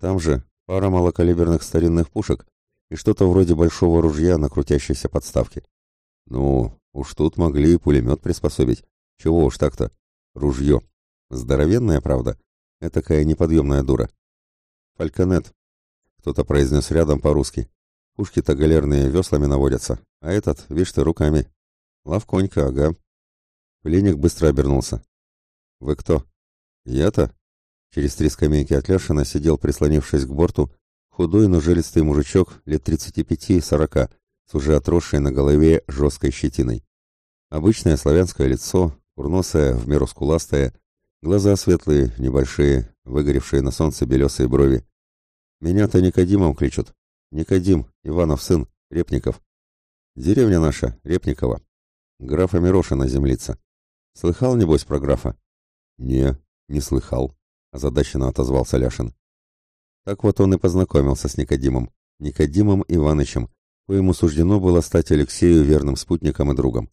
Там же пара малокалиберных старинных пушек и что-то вроде большого ружья на крутящейся подставке. Ну, уж тут могли и пулемет приспособить. Чего уж так-то? Ружье. Здоровенная, правда. Этакая неподъемная дура. Фальконет. Кто-то произнес рядом по-русски. Пушки-то галерные веслами наводятся, а этот, видишь ты, руками. Лавконька, ага. Пленник быстро обернулся. «Вы кто?» «Я-то?» Через три скамейки от Ляшина сидел, прислонившись к борту, худой, но жилистый мужичок лет 35-40, с уже отросшей на голове жесткой щетиной. Обычное славянское лицо, курносое, в меру скуластое, глаза светлые, небольшие, выгоревшие на солнце белесые брови. Меня-то Никодимом кличут. Никодим, Иванов сын, Репников. Деревня наша, Репникова. Графа Мирошина землица. Слыхал, небось, про графа? Не, не слыхал. Озадаченно отозвался Ляшин. Так вот он и познакомился с Никодимом, Никодимом Иванычем, коему суждено было стать Алексею верным спутником и другом.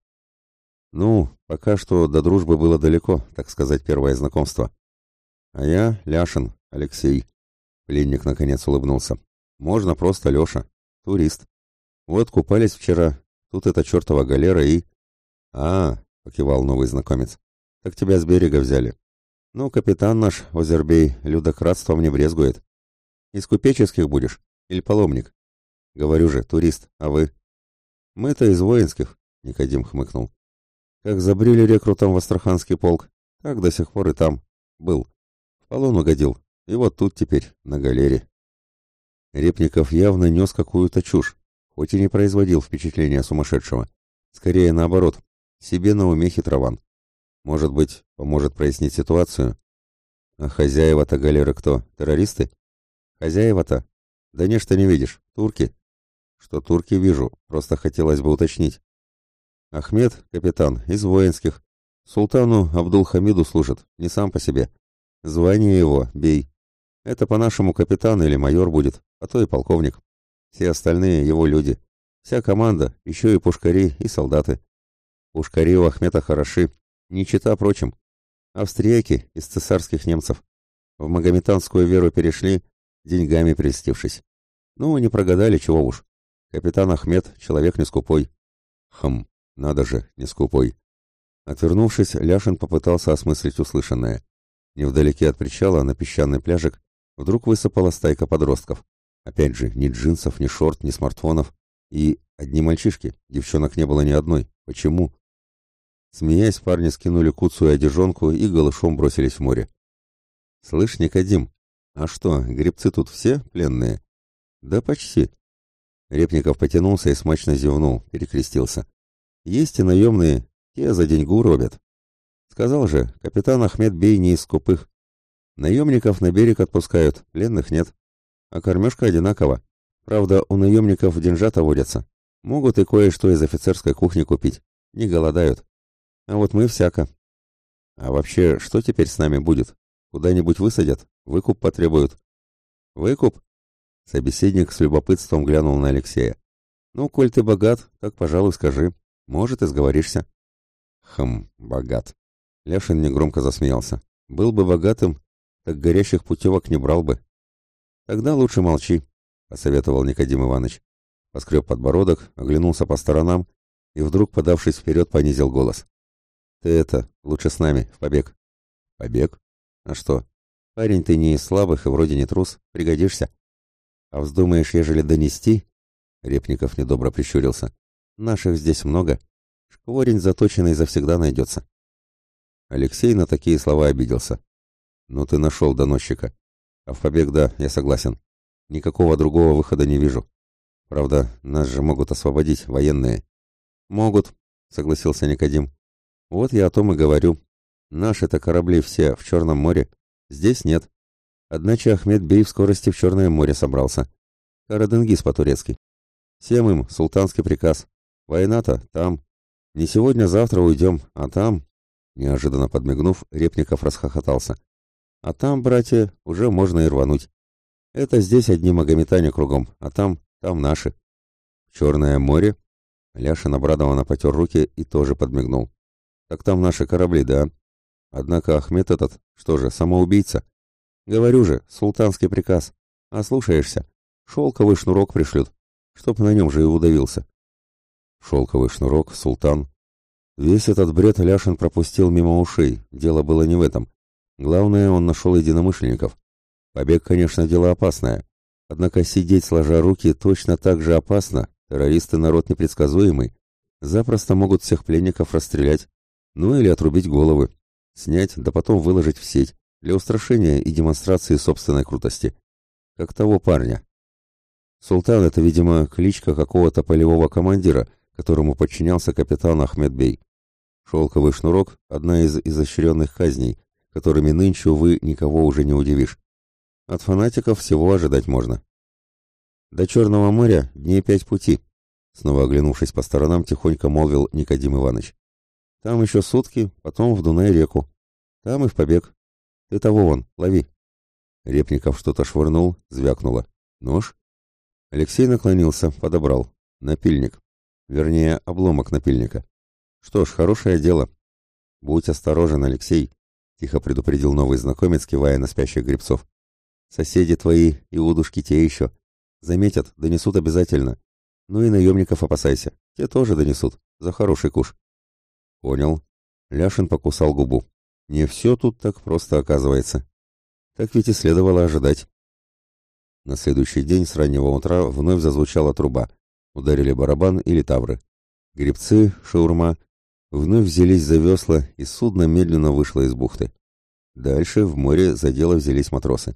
Ну, пока что до дружбы было далеко, так сказать, первое знакомство. А я Ляшин, Алексей. Пленник наконец улыбнулся. Можно просто Леша. Турист. Вот купались вчера. Тут эта чертова галера и... А, покивал новый знакомец. Так тебя с берега взяли. Ну, капитан наш, Озербей, людократством не брезгует. Из купеческих будешь? Или паломник? Говорю же, турист, а вы? Мы-то из воинских, Никодим хмыкнул. Как забрили рекрутом в Астраханский полк, так до сих пор и там. Был. В полон угодил. И вот тут теперь, на галере. Репников явно нес какую-то чушь, хоть и не производил впечатления сумасшедшего. Скорее наоборот, себе на уме хитрован. Может быть, поможет прояснить ситуацию? А хозяева-то галеры кто? Террористы? Хозяева-то? Да нечто не видишь. Турки. Что турки вижу, просто хотелось бы уточнить. Ахмед, капитан, из воинских. Султану Абдул-Хамиду служит, не сам по себе. Звание его, бей. Это по-нашему капитан или майор будет, а то и полковник. Все остальные его люди. Вся команда, еще и пушкари и солдаты. Пушкари у Ахмета хороши, не чита прочим. Австрияки из цесарских немцев в магометанскую веру перешли, деньгами прельстившись. Ну, не прогадали, чего уж. Капитан Ахмед — человек не скупой. Хм, надо же, не скупой. Отвернувшись, Ляшин попытался осмыслить услышанное. Невдалеке от причала, на песчаный пляжик, вдруг высыпала стайка подростков. Опять же, ни джинсов, ни шорт, ни смартфонов. И одни мальчишки, девчонок не было ни одной. Почему? Смеясь, парни скинули куцу и одежонку и голышом бросились в море. «Слышь, Никодим, а что, грибцы тут все пленные?» «Да почти». Репников потянулся и смачно зевнул, перекрестился. «Есть и наемные, те за деньгу робят». «Сказал же, капитан Ахмед Бей не из скупых. Наемников на берег отпускают, пленных нет. А кормежка одинакова. Правда, у наемников деньжата водятся. Могут и кое-что из офицерской кухни купить. Не голодают». А вот мы всяко. А вообще, что теперь с нами будет? Куда-нибудь высадят? Выкуп потребуют?» «Выкуп?» Собеседник с любопытством глянул на Алексея. «Ну, коль ты богат, так, пожалуй, скажи. Может, и сговоришься». «Хм, богат». Ляшин негромко засмеялся. «Был бы богатым, так горящих путевок не брал бы». «Тогда лучше молчи», — посоветовал Никодим Иванович. Поскреб подбородок, оглянулся по сторонам и вдруг, подавшись вперед, понизил голос. Ты это, лучше с нами, в побег. Побег? А что? Парень ты не из слабых и вроде не трус, пригодишься. А вздумаешь, ежели донести? Репников недобро прищурился. Наших здесь много. Шкворень заточенный завсегда найдется. Алексей на такие слова обиделся. Ну ты нашел доносчика. А в побег, да, я согласен. Никакого другого выхода не вижу. Правда, нас же могут освободить военные. Могут, согласился Никодим. Вот я о том и говорю. Наши-то корабли все в Черном море. Здесь нет. Одначе Ахмед Бей в скорости в Черное море собрался. Караденгиз по-турецки. Всем им султанский приказ. Война-то там. Не сегодня-завтра уйдем, а там...» Неожиданно подмигнув, Репников расхохотался. «А там, братья, уже можно и рвануть. Это здесь одни магометане кругом, а там... там наши». «Черное море?» Ляшин обрадованно потер руки и тоже подмигнул так там наши корабли, да. Однако Ахмед этот, что же, самоубийца? Говорю же, султанский приказ. А слушаешься, шелковый шнурок пришлют, чтоб на нем же и удавился. Шелковый шнурок, султан. Весь этот бред Ляшин пропустил мимо ушей, дело было не в этом. Главное, он нашел единомышленников. Побег, конечно, дело опасное. Однако сидеть сложа руки точно так же опасно, террористы народ непредсказуемый. Запросто могут всех пленников расстрелять ну или отрубить головы, снять, да потом выложить в сеть для устрашения и демонстрации собственной крутости. Как того парня. Султан — это, видимо, кличка какого-то полевого командира, которому подчинялся капитан Ахмед Бей. Шелковый шнурок — одна из изощренных казней, которыми нынче, увы, никого уже не удивишь. От фанатиков всего ожидать можно. До Черного моря дней пять пути, снова оглянувшись по сторонам, тихонько молвил Никодим Иванович. Там еще сутки, потом в Дунай-реку. Там и в побег. Ты того вон, лови. Репников что-то швырнул, звякнуло. Нож? Алексей наклонился, подобрал. Напильник. Вернее, обломок напильника. Что ж, хорошее дело. Будь осторожен, Алексей, тихо предупредил новый знакомец, кивая на спящих грибцов. Соседи твои и удушки те еще. Заметят, донесут обязательно. Ну и наемников опасайся. Те тоже донесут. За хороший куш. Понял. Ляшин покусал губу. Не все тут так просто оказывается. Так ведь и следовало ожидать. На следующий день с раннего утра вновь зазвучала труба. Ударили барабан или тавры. Гребцы, шаурма, вновь взялись за весла, и судно медленно вышло из бухты. Дальше в море за дело взялись матросы.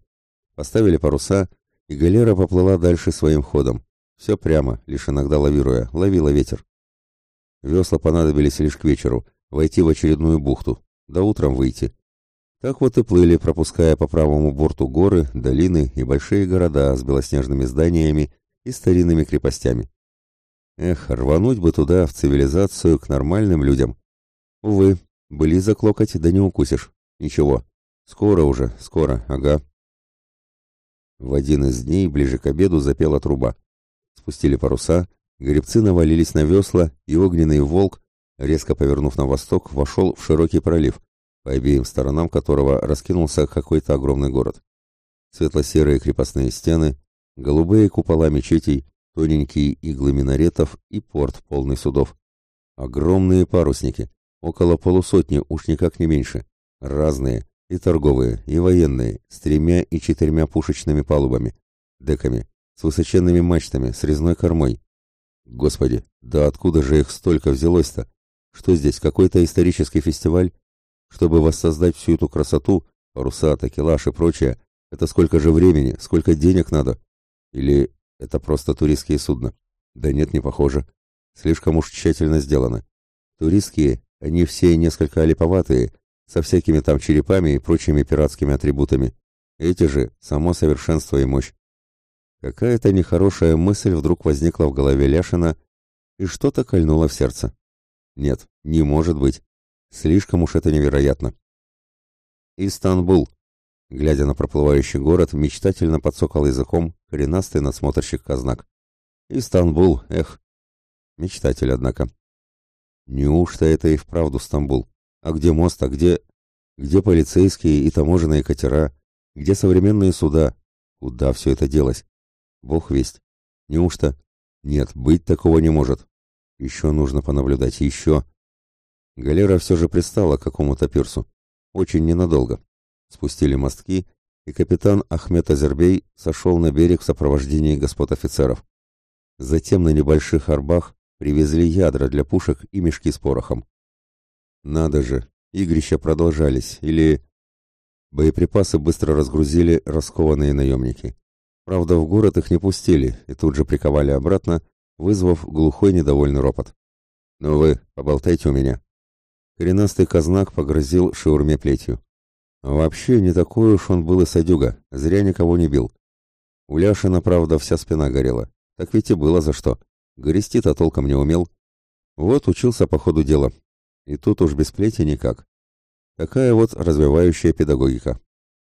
Поставили паруса, и галера поплыла дальше своим ходом. Все прямо, лишь иногда лавируя, ловила ветер. Весла понадобились лишь к вечеру, войти в очередную бухту, до утром выйти. Так вот и плыли, пропуская по правому борту горы, долины и большие города с белоснежными зданиями и старинными крепостями. Эх, рвануть бы туда, в цивилизацию, к нормальным людям. Увы, были заклокоть, да не укусишь. Ничего. Скоро уже, скоро, ага. В один из дней, ближе к обеду, запела труба. Спустили паруса, Гребцы навалились на весла, и огненный волк, резко повернув на восток, вошел в широкий пролив, по обеим сторонам которого раскинулся какой-то огромный город. Светло-серые крепостные стены, голубые купола мечетей, тоненькие иглы минаретов и порт, полный судов. Огромные парусники, около полусотни, уж никак не меньше, разные, и торговые, и военные, с тремя и четырьмя пушечными палубами, деками, с высоченными мачтами, с резной кормой, Господи, да откуда же их столько взялось-то? Что здесь, какой-то исторический фестиваль? Чтобы воссоздать всю эту красоту, паруса, такелаж и прочее, это сколько же времени, сколько денег надо? Или это просто туристские судна? Да нет, не похоже. Слишком уж тщательно сделано. Туристские, они все несколько олиповатые, со всякими там черепами и прочими пиратскими атрибутами. Эти же — само совершенство и мощь. Какая-то нехорошая мысль вдруг возникла в голове Ляшина, и что-то кольнуло в сердце. Нет, не может быть. Слишком уж это невероятно. Истанбул. Глядя на проплывающий город, мечтательно подсокал языком коренастый надсмотрщик Казнак. Истанбул, эх. Мечтатель, однако. Неужто это и вправду Стамбул? А где мост, а где... Где полицейские и таможенные катера? Где современные суда? Куда все это делось? Бог весть. Неужто? Нет, быть такого не может. Еще нужно понаблюдать, еще. Галера все же пристала к какому-то пирсу. Очень ненадолго. Спустили мостки, и капитан Ахмед Азербей сошел на берег в сопровождении господ офицеров. Затем на небольших арбах привезли ядра для пушек и мешки с порохом. Надо же, игрища продолжались, или... Боеприпасы быстро разгрузили раскованные наемники. Правда, в город их не пустили и тут же приковали обратно, вызвав глухой недовольный ропот. «Ну вы, поболтайте у меня». Коренастый казнак погрозил шаурме плетью. Вообще, не такой уж он был и садюга, зря никого не бил. У Ляшина, правда, вся спина горела. Так ведь и было за что. Горести-то толком не умел. Вот учился по ходу дела. И тут уж без плети никак. Такая вот развивающая педагогика.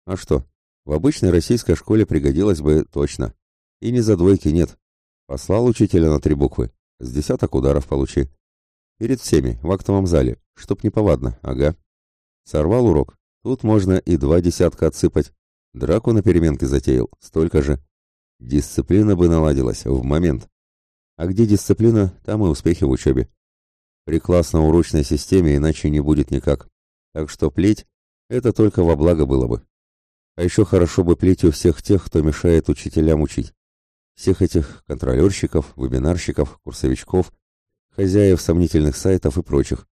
А что, в обычной российской школе пригодилось бы точно. И не за двойки нет. Послал учителя на три буквы. С десяток ударов получи. Перед всеми, в актовом зале. Чтоб не повадно, ага. Сорвал урок. Тут можно и два десятка отсыпать. Драку на переменке затеял. Столько же. Дисциплина бы наладилась. В момент. А где дисциплина, там и успехи в учебе. При классно-урочной системе иначе не будет никак. Так что плеть — это только во благо было бы. А еще хорошо бы плетью всех тех, кто мешает учителям учить. Всех этих контролерщиков, вебинарщиков, курсовичков, хозяев сомнительных сайтов и прочих.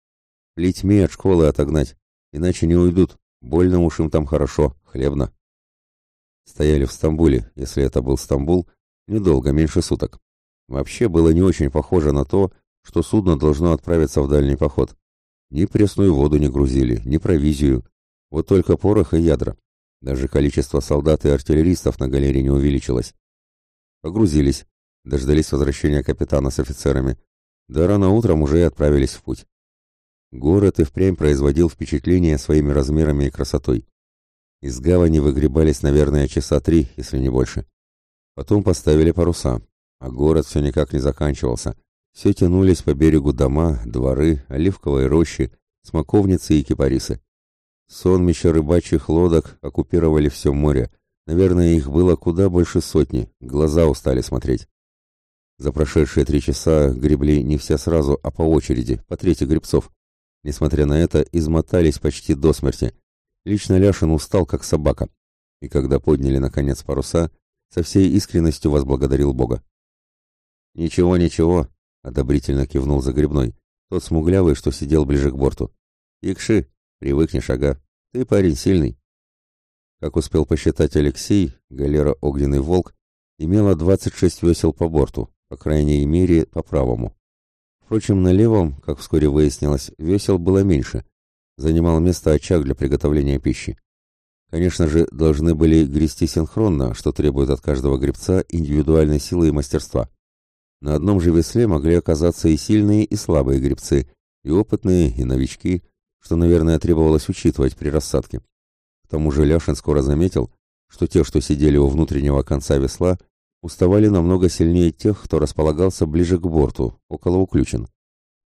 Плетьми от школы отогнать, иначе не уйдут. Больно уж им там хорошо, хлебно. Стояли в Стамбуле, если это был Стамбул, недолго, меньше суток. Вообще было не очень похоже на то, что судно должно отправиться в дальний поход. Ни пресную воду не грузили, ни провизию, вот только порох и ядра. Даже количество солдат и артиллеристов на галерее не увеличилось. Погрузились, дождались возвращения капитана с офицерами, да рано утром уже и отправились в путь. Город и впрямь производил впечатление своими размерами и красотой. Из гавани выгребались, наверное, часа три, если не больше. Потом поставили паруса, а город все никак не заканчивался. Все тянулись по берегу дома, дворы, оливковые рощи, смоковницы и кипарисы. Сонмища рыбачьих лодок оккупировали все море. Наверное, их было куда больше сотни, глаза устали смотреть. За прошедшие три часа гребли не все сразу, а по очереди, по трети гребцов. Несмотря на это, измотались почти до смерти. Лично Ляшин устал, как собака. И когда подняли, наконец, паруса, со всей искренностью возблагодарил Бога. «Ничего, ничего», — одобрительно кивнул Загребной, тот смуглявый, что сидел ближе к борту. «Икши, Привыкнешь, ага. Ты парень сильный. Как успел посчитать Алексей, галера «Огненный волк» имела 26 весел по борту, по крайней мере, по правому. Впрочем, на левом, как вскоре выяснилось, весел было меньше. Занимал место очаг для приготовления пищи. Конечно же, должны были грести синхронно, что требует от каждого гребца индивидуальной силы и мастерства. На одном же весле могли оказаться и сильные, и слабые гребцы, и опытные, и новички, что, наверное, требовалось учитывать при рассадке. К тому же Ляшин скоро заметил, что те, что сидели у внутреннего конца весла, уставали намного сильнее тех, кто располагался ближе к борту, около уключен.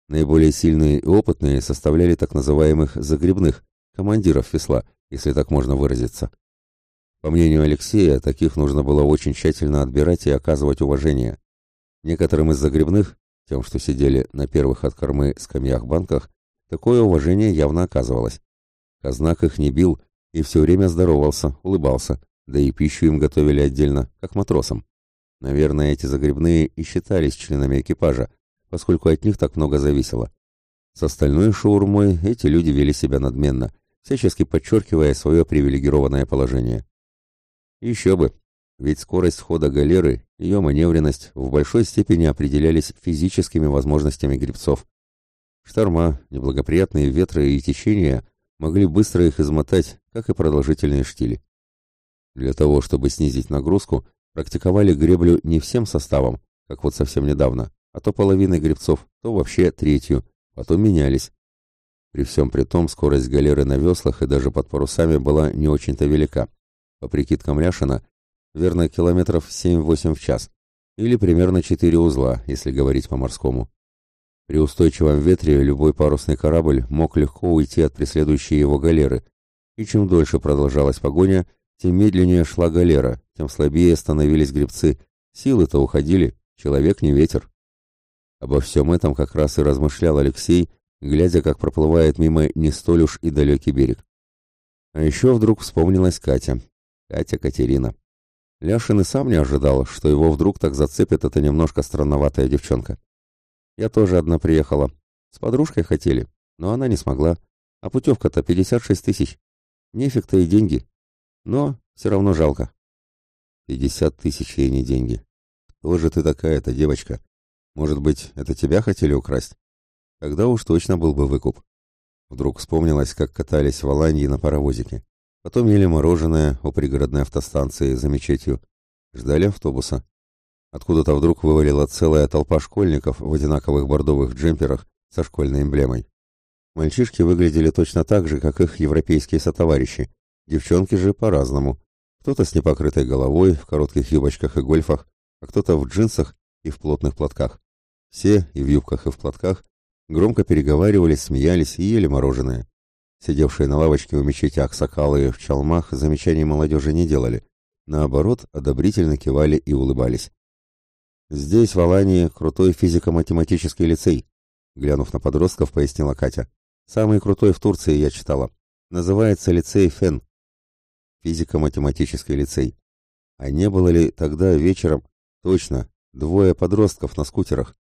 Наиболее сильные и опытные составляли так называемых «загребных» командиров весла, если так можно выразиться. По мнению Алексея, таких нужно было очень тщательно отбирать и оказывать уважение. Некоторым из загребных, тем, что сидели на первых от кормы скамьях-банках, Такое уважение явно оказывалось. Казнак их не бил и все время здоровался, улыбался, да и пищу им готовили отдельно, как матросам. Наверное, эти загребные и считались членами экипажа, поскольку от них так много зависело. С остальной шаурмой эти люди вели себя надменно, всячески подчеркивая свое привилегированное положение. Еще бы, ведь скорость хода галеры, ее маневренность в большой степени определялись физическими возможностями гребцов, Шторма, неблагоприятные ветры и течения могли быстро их измотать, как и продолжительные штили. Для того, чтобы снизить нагрузку, практиковали греблю не всем составом, как вот совсем недавно, а то половиной гребцов, то вообще третью, потом менялись. При всем при том, скорость галеры на веслах и даже под парусами была не очень-то велика. По прикидкам Ляшина, верно, километров 7-8 в час, или примерно 4 узла, если говорить по-морскому. При устойчивом ветре любой парусный корабль мог легко уйти от преследующей его галеры, и чем дольше продолжалась погоня, тем медленнее шла галера, тем слабее становились гребцы, силы-то уходили, человек не ветер. Обо всем этом как раз и размышлял Алексей, глядя, как проплывает мимо не столь уж и далекий берег. А еще вдруг вспомнилась Катя. Катя Катерина. Ляшин и сам не ожидал, что его вдруг так зацепит эта немножко странноватая девчонка. Я тоже одна приехала. С подружкой хотели, но она не смогла. А путевка-то 56 тысяч. Нефиг-то и деньги. Но все равно жалко. 50 тысяч и не деньги. Кто же ты такая-то, девочка? Может быть, это тебя хотели украсть? Тогда уж точно был бы выкуп. Вдруг вспомнилось, как катались в Аланье на паровозике. Потом ели мороженое у пригородной автостанции за мечетью. Ждали автобуса. Откуда-то вдруг вывалила целая толпа школьников в одинаковых бордовых джемперах со школьной эмблемой. Мальчишки выглядели точно так же, как их европейские сотоварищи, девчонки же по-разному. Кто-то с непокрытой головой, в коротких юбочках и гольфах, а кто-то в джинсах и в плотных платках. Все, и в юбках, и в платках, громко переговаривались, смеялись и ели мороженое. Сидевшие на лавочке у мечети Аксакалы в чалмах замечаний молодежи не делали. Наоборот, одобрительно кивали и улыбались. Здесь, в Алании, крутой физико-математический лицей, глянув на подростков, пояснила Катя. Самый крутой в Турции, я читала. Называется лицей Фен. Физико-математический лицей. А не было ли тогда вечером, точно, двое подростков на скутерах?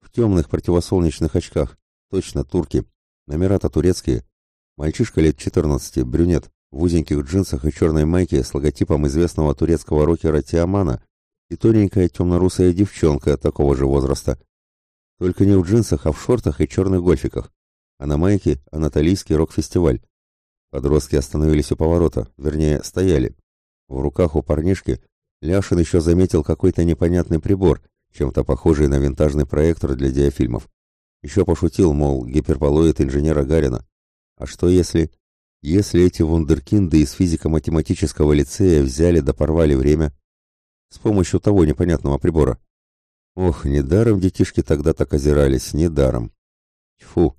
В темных противосолнечных очках. Точно, турки. Номера-то турецкие. Мальчишка лет 14, брюнет, в узеньких джинсах и черной майке с логотипом известного турецкого рокера Тиамана и тоненькая темно-русая девчонка такого же возраста. Только не в джинсах, а в шортах и черных гольфиках. А на майке Анатолийский рок-фестиваль. Подростки остановились у поворота, вернее, стояли. В руках у парнишки Ляшин еще заметил какой-то непонятный прибор, чем-то похожий на винтажный проектор для диафильмов. Еще пошутил, мол, гиперболоид инженера Гарина. А что если... Если эти вундеркинды из физико-математического лицея взяли да порвали время, с помощью того непонятного прибора. Ох, недаром детишки тогда так озирались, недаром. Тьфу.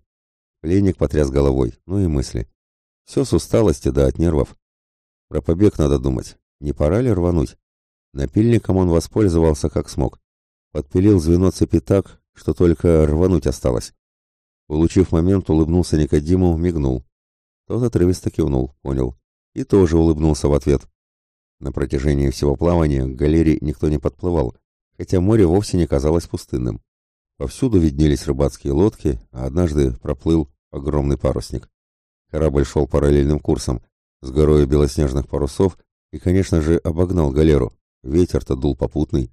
Пленник потряс головой, ну и мысли. Все с усталости да от нервов. Про побег надо думать. Не пора ли рвануть? Напильником он воспользовался как смог. Подпилил звено цепи так, что только рвануть осталось. Получив момент, улыбнулся Никодиму, мигнул. Тот отрывисто кивнул, понял. И тоже улыбнулся в ответ. На протяжении всего плавания к галере никто не подплывал, хотя море вовсе не казалось пустынным. Повсюду виднелись рыбацкие лодки, а однажды проплыл огромный парусник. Корабль шел параллельным курсом, с горой белоснежных парусов, и, конечно же, обогнал галеру. Ветер-то дул попутный.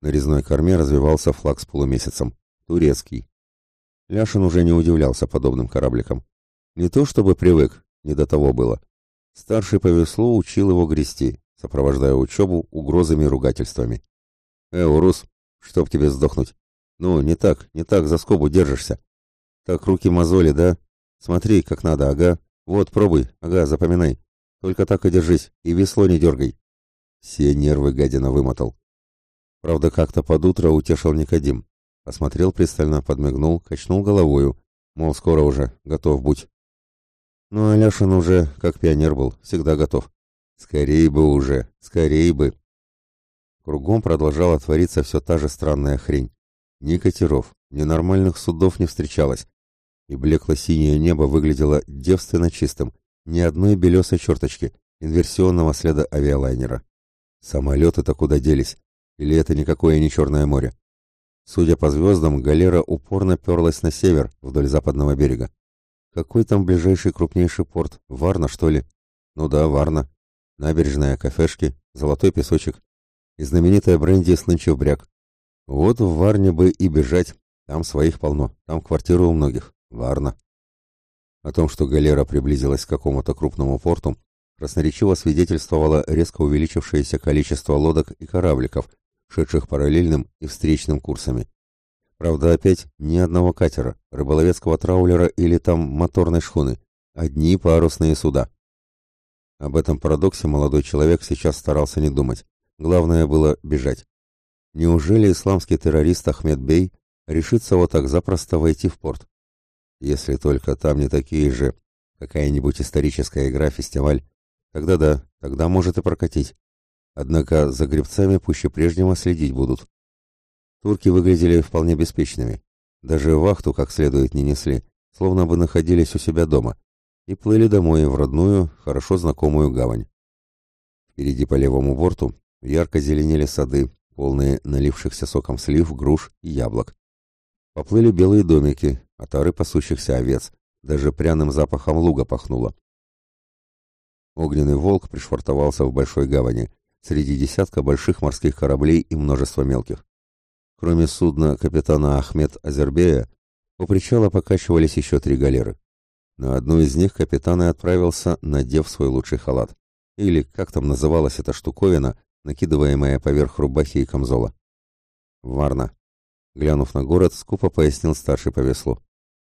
На резной корме развивался флаг с полумесяцем. Турецкий. Ляшин уже не удивлялся подобным корабликам. Не то чтобы привык, не до того было. Старший по веслу учил его грести, сопровождая учебу угрозами и ругательствами. «Э, урус, чтоб тебе сдохнуть! Ну, не так, не так за скобу держишься! Так руки мозоли, да? Смотри, как надо, ага! Вот, пробуй, ага, запоминай! Только так и держись, и весло не дергай!» Все нервы гадина вымотал. Правда, как-то под утро утешил Никодим. Осмотрел пристально, подмигнул, качнул головою, мол, скоро уже, готов будь. Ну, Аляшин уже, как пионер был, всегда готов. «Скорей бы уже! Скорей бы!» Кругом продолжала твориться все та же странная хрень. Ни катеров, ни нормальных судов не встречалось. И блекло-синее небо выглядело девственно чистым, ни одной белесой черточки, инверсионного следа авиалайнера. Самолеты-то куда делись? Или это никакое не Черное море? Судя по звездам, галера упорно перлась на север, вдоль западного берега. Какой там ближайший крупнейший порт? Варна, что ли? Ну да, Варна. Набережная, кафешки, золотой песочек и знаменитая бренди с. Вот в Варне бы и бежать, там своих полно, там квартиры у многих. Варна. О том, что галера приблизилась к какому-то крупному порту, красноречиво свидетельствовало резко увеличившееся количество лодок и корабликов, шедших параллельным и встречным курсами. Правда, опять ни одного катера, рыболовецкого траулера или там моторной шхуны, одни парусные суда. Об этом парадоксе молодой человек сейчас старался не думать. Главное было бежать. Неужели исламский террорист Ахмед Бей решится вот так запросто войти в порт? Если только там не такие же, какая-нибудь историческая игра, фестиваль, тогда да, тогда может и прокатить. Однако за гребцами пуще прежнего следить будут. Турки выглядели вполне беспечными. Даже вахту как следует не несли, словно бы находились у себя дома, и плыли домой в родную, хорошо знакомую гавань. Впереди по левому борту ярко зеленели сады, полные налившихся соком слив, груш и яблок. Поплыли белые домики, отары пасущихся овец, даже пряным запахом луга пахнуло. Огненный волк пришвартовался в большой гавани, среди десятка больших морских кораблей и множества мелких. Кроме судна капитана Ахмед Азербея, у причала покачивались еще три галеры. На одну из них капитан и отправился, надев свой лучший халат. Или как там называлась эта штуковина, накидываемая поверх рубахи и камзола. «Варна», — глянув на город, скупо пояснил старший по веслу.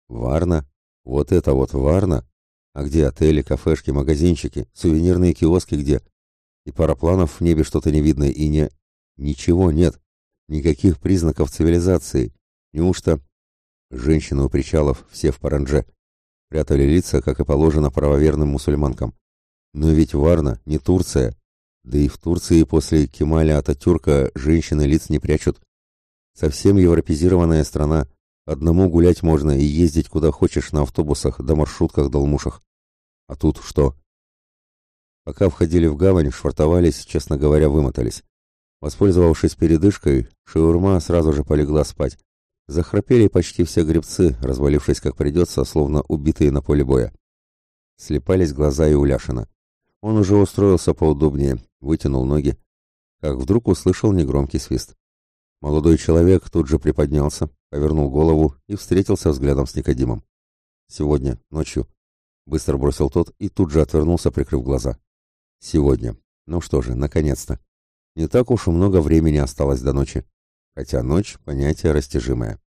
«Варна? Вот это вот Варна? А где отели, кафешки, магазинчики, сувенирные киоски где? И парапланов в небе что-то не видно и не... Ничего нет. Никаких признаков цивилизации. Неужто...» Женщины у причалов, все в паранже прятали лица, как и положено правоверным мусульманкам. Но ведь Варна не Турция. Да и в Турции после Кемаля Ататюрка женщины лиц не прячут. Совсем европезированная страна. Одному гулять можно и ездить куда хочешь на автобусах да маршрутках-долмушах. А тут что? Пока входили в гавань, швартовались, честно говоря, вымотались. Воспользовавшись передышкой, шаурма сразу же полегла спать, Захрапели почти все гребцы, развалившись как придется, словно убитые на поле боя. Слепались глаза и Уляшина. Он уже устроился поудобнее, вытянул ноги, как вдруг услышал негромкий свист. Молодой человек тут же приподнялся, повернул голову и встретился взглядом с Никодимом. «Сегодня, ночью», — быстро бросил тот и тут же отвернулся, прикрыв глаза. «Сегодня. Ну что же, наконец-то. Не так уж и много времени осталось до ночи хотя ночь — понятие растяжимое.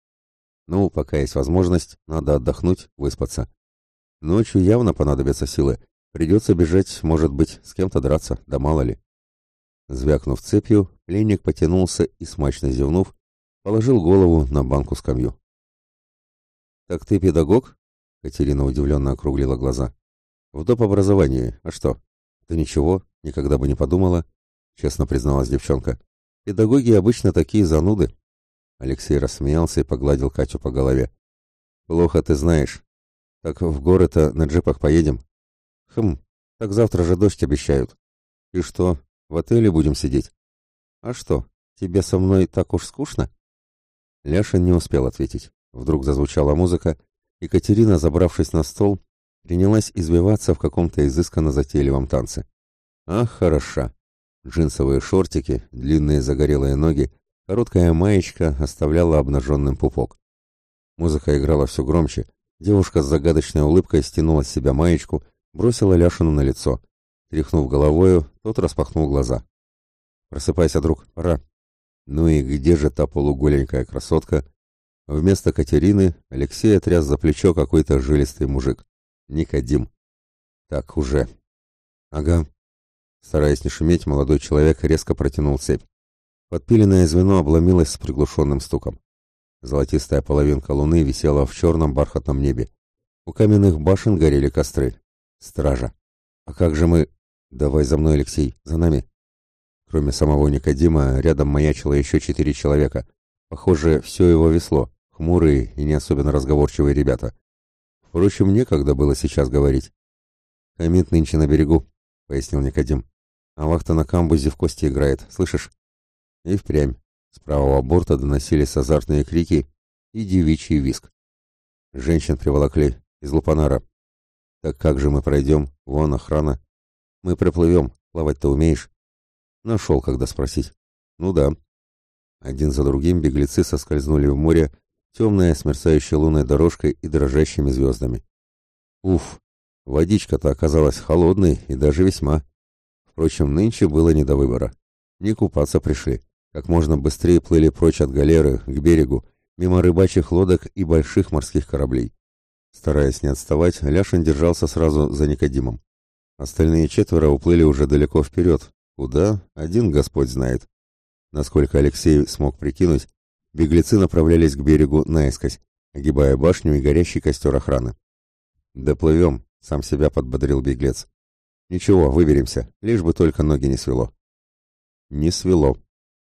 Ну, пока есть возможность, надо отдохнуть, выспаться. Ночью явно понадобятся силы. Придется бежать, может быть, с кем-то драться, да мало ли. Звякнув цепью, пленник потянулся и, смачно зевнув, положил голову на банку скамью. «Так ты педагог?» — Катерина удивленно округлила глаза. «В доп. образовании. А что?» «Да ничего, никогда бы не подумала», — честно призналась девчонка. Педагоги обычно такие зануды. Алексей рассмеялся и погладил Катю по голове. Плохо ты знаешь. Так в горы-то на джипах поедем. Хм, так завтра же дождь обещают. И что, в отеле будем сидеть? А что, тебе со мной так уж скучно? Ляшин не успел ответить. Вдруг зазвучала музыка, и Катерина, забравшись на стол, принялась извиваться в каком-то изысканно затейливом танце. Ах, хороша! Джинсовые шортики, длинные загорелые ноги, короткая маечка оставляла обнаженным пупок. Музыка играла все громче. Девушка с загадочной улыбкой стянула с себя маечку, бросила Ляшину на лицо. Тряхнув головою, тот распахнул глаза. «Просыпайся, друг, пора». Ну и где же та полуголенькая красотка? Вместо Катерины Алексей тряс за плечо какой-то жилистый мужик. Никодим. «Так уже». «Ага», Стараясь не шуметь, молодой человек резко протянул цепь. Подпиленное звено обломилось с приглушенным стуком. Золотистая половинка луны висела в черном бархатном небе. У каменных башен горели костры. Стража. «А как же мы...» «Давай за мной, Алексей, за нами!» Кроме самого Никодима, рядом маячило еще четыре человека. Похоже, все его весло. Хмурые и не особенно разговорчивые ребята. Впрочем, некогда было сейчас говорить. «Хамид нынче на берегу», — пояснил Никодим а вахта на камбузе в кости играет, слышишь?» И впрямь. С правого борта доносились азартные крики и девичий виск. Женщин приволокли из Лупанара. «Так как же мы пройдем? Вон охрана. Мы проплывем. Плавать-то умеешь?» Нашел, когда спросить. «Ну да». Один за другим беглецы соскользнули в море, темная, смерцающей лунной дорожкой и дрожащими звездами. Уф, водичка-то оказалась холодной и даже весьма. Впрочем, нынче было не до выбора. Не купаться пришли. Как можно быстрее плыли прочь от галеры, к берегу, мимо рыбачьих лодок и больших морских кораблей. Стараясь не отставать, Ляшин держался сразу за Никодимом. Остальные четверо уплыли уже далеко вперед. Куда? Один Господь знает. Насколько Алексей смог прикинуть, беглецы направлялись к берегу наискось, огибая башню и горящий костер охраны. «Доплывем», — сам себя подбодрил беглец. Ничего, выберемся, лишь бы только ноги не свело. Не свело.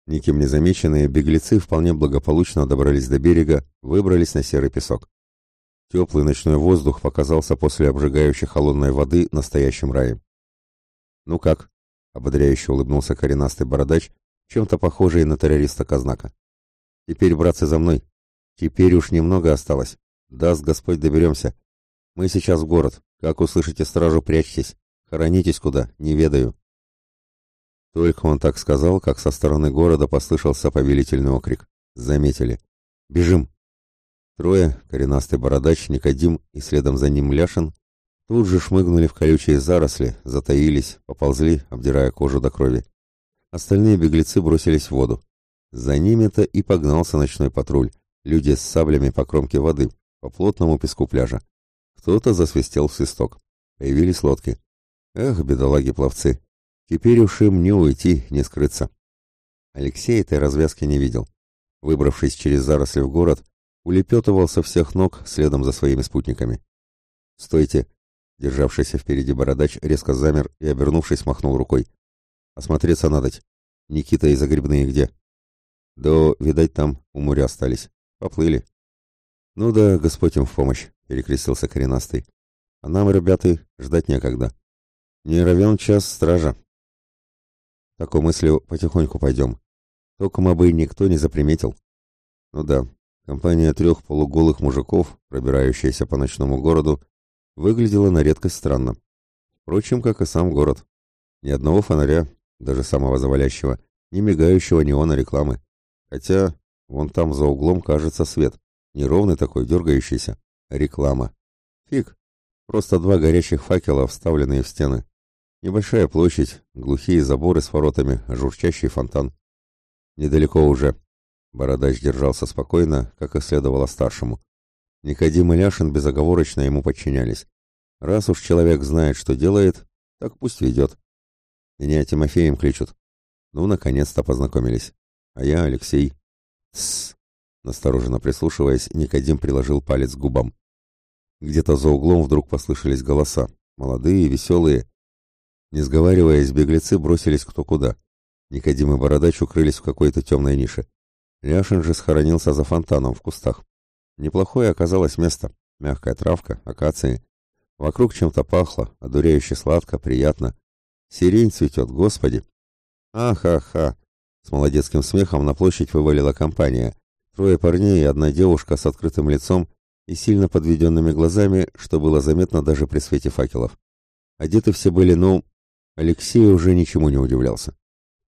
Никим не замеченные беглецы вполне благополучно добрались до берега, выбрались на серый песок. Теплый ночной воздух показался после обжигающей холодной воды настоящим раем. «Ну как?» — ободряюще улыбнулся коренастый бородач, чем-то похожий на террориста Казнака. «Теперь, братцы, за мной. Теперь уж немного осталось. Даст Господь, доберемся. Мы сейчас в город. Как услышите стражу, прячьтесь. Хоронитесь куда, не ведаю». Только он так сказал, как со стороны города послышался повелительный окрик. Заметили. «Бежим!» Трое, коренастый бородач, Никодим и следом за ним Ляшин, тут же шмыгнули в колючие заросли, затаились, поползли, обдирая кожу до крови. Остальные беглецы бросились в воду. За ними-то и погнался ночной патруль, люди с саблями по кромке воды, по плотному песку пляжа. Кто-то засвистел в свисток. Появились лодки. Эх, бедолаги пловцы, теперь уж им не уйти, не скрыться. Алексей этой развязки не видел. Выбравшись через заросли в город, улепетывал со всех ног следом за своими спутниками. «Стойте!» Державшийся впереди бородач резко замер и, обернувшись, махнул рукой. «Осмотреться надоть. Никита и Загребные где?» «Да, видать, там у моря остались. Поплыли». «Ну да, Господь им в помощь», — перекрестился коренастый. «А нам, ребята, ждать некогда. Не ровен час стража. Такой мыслью потихоньку пойдем. Током бы никто не заприметил. Ну да, компания трех полуголых мужиков, пробирающаяся по ночному городу, выглядела на редкость странно. Впрочем, как и сам город. Ни одного фонаря, даже самого завалящего, ни мигающего неона рекламы. Хотя, вон там за углом кажется свет. Неровный такой, дергающийся. Реклама. Фиг. Просто два горящих факела, вставленные в стены. Небольшая площадь, глухие заборы с воротами, журчащий фонтан. Недалеко уже. Бородач держался спокойно, как и следовало старшему. Никодим и Ляшин безоговорочно ему подчинялись. Раз уж человек знает, что делает, так пусть ведет. Меня Тимофеем кличут. Ну, наконец-то познакомились. А я Алексей. С. Настороженно прислушиваясь, Никодим приложил палец к губам. Где-то за углом вдруг послышались голоса. Молодые, веселые. Не сговариваясь, беглецы бросились кто куда. Никодим и Бородач укрылись в какой-то темной нише. Ляшин же схоронился за фонтаном в кустах. Неплохое оказалось место. Мягкая травка, акации. Вокруг чем-то пахло, одуряюще сладко, приятно. Сирень цветет, господи. Ахаха! С молодецким смехом на площадь вывалила компания. Трое парней и одна девушка с открытым лицом и сильно подведенными глазами, что было заметно даже при свете факелов. Одеты все были, ну, Алексей уже ничему не удивлялся.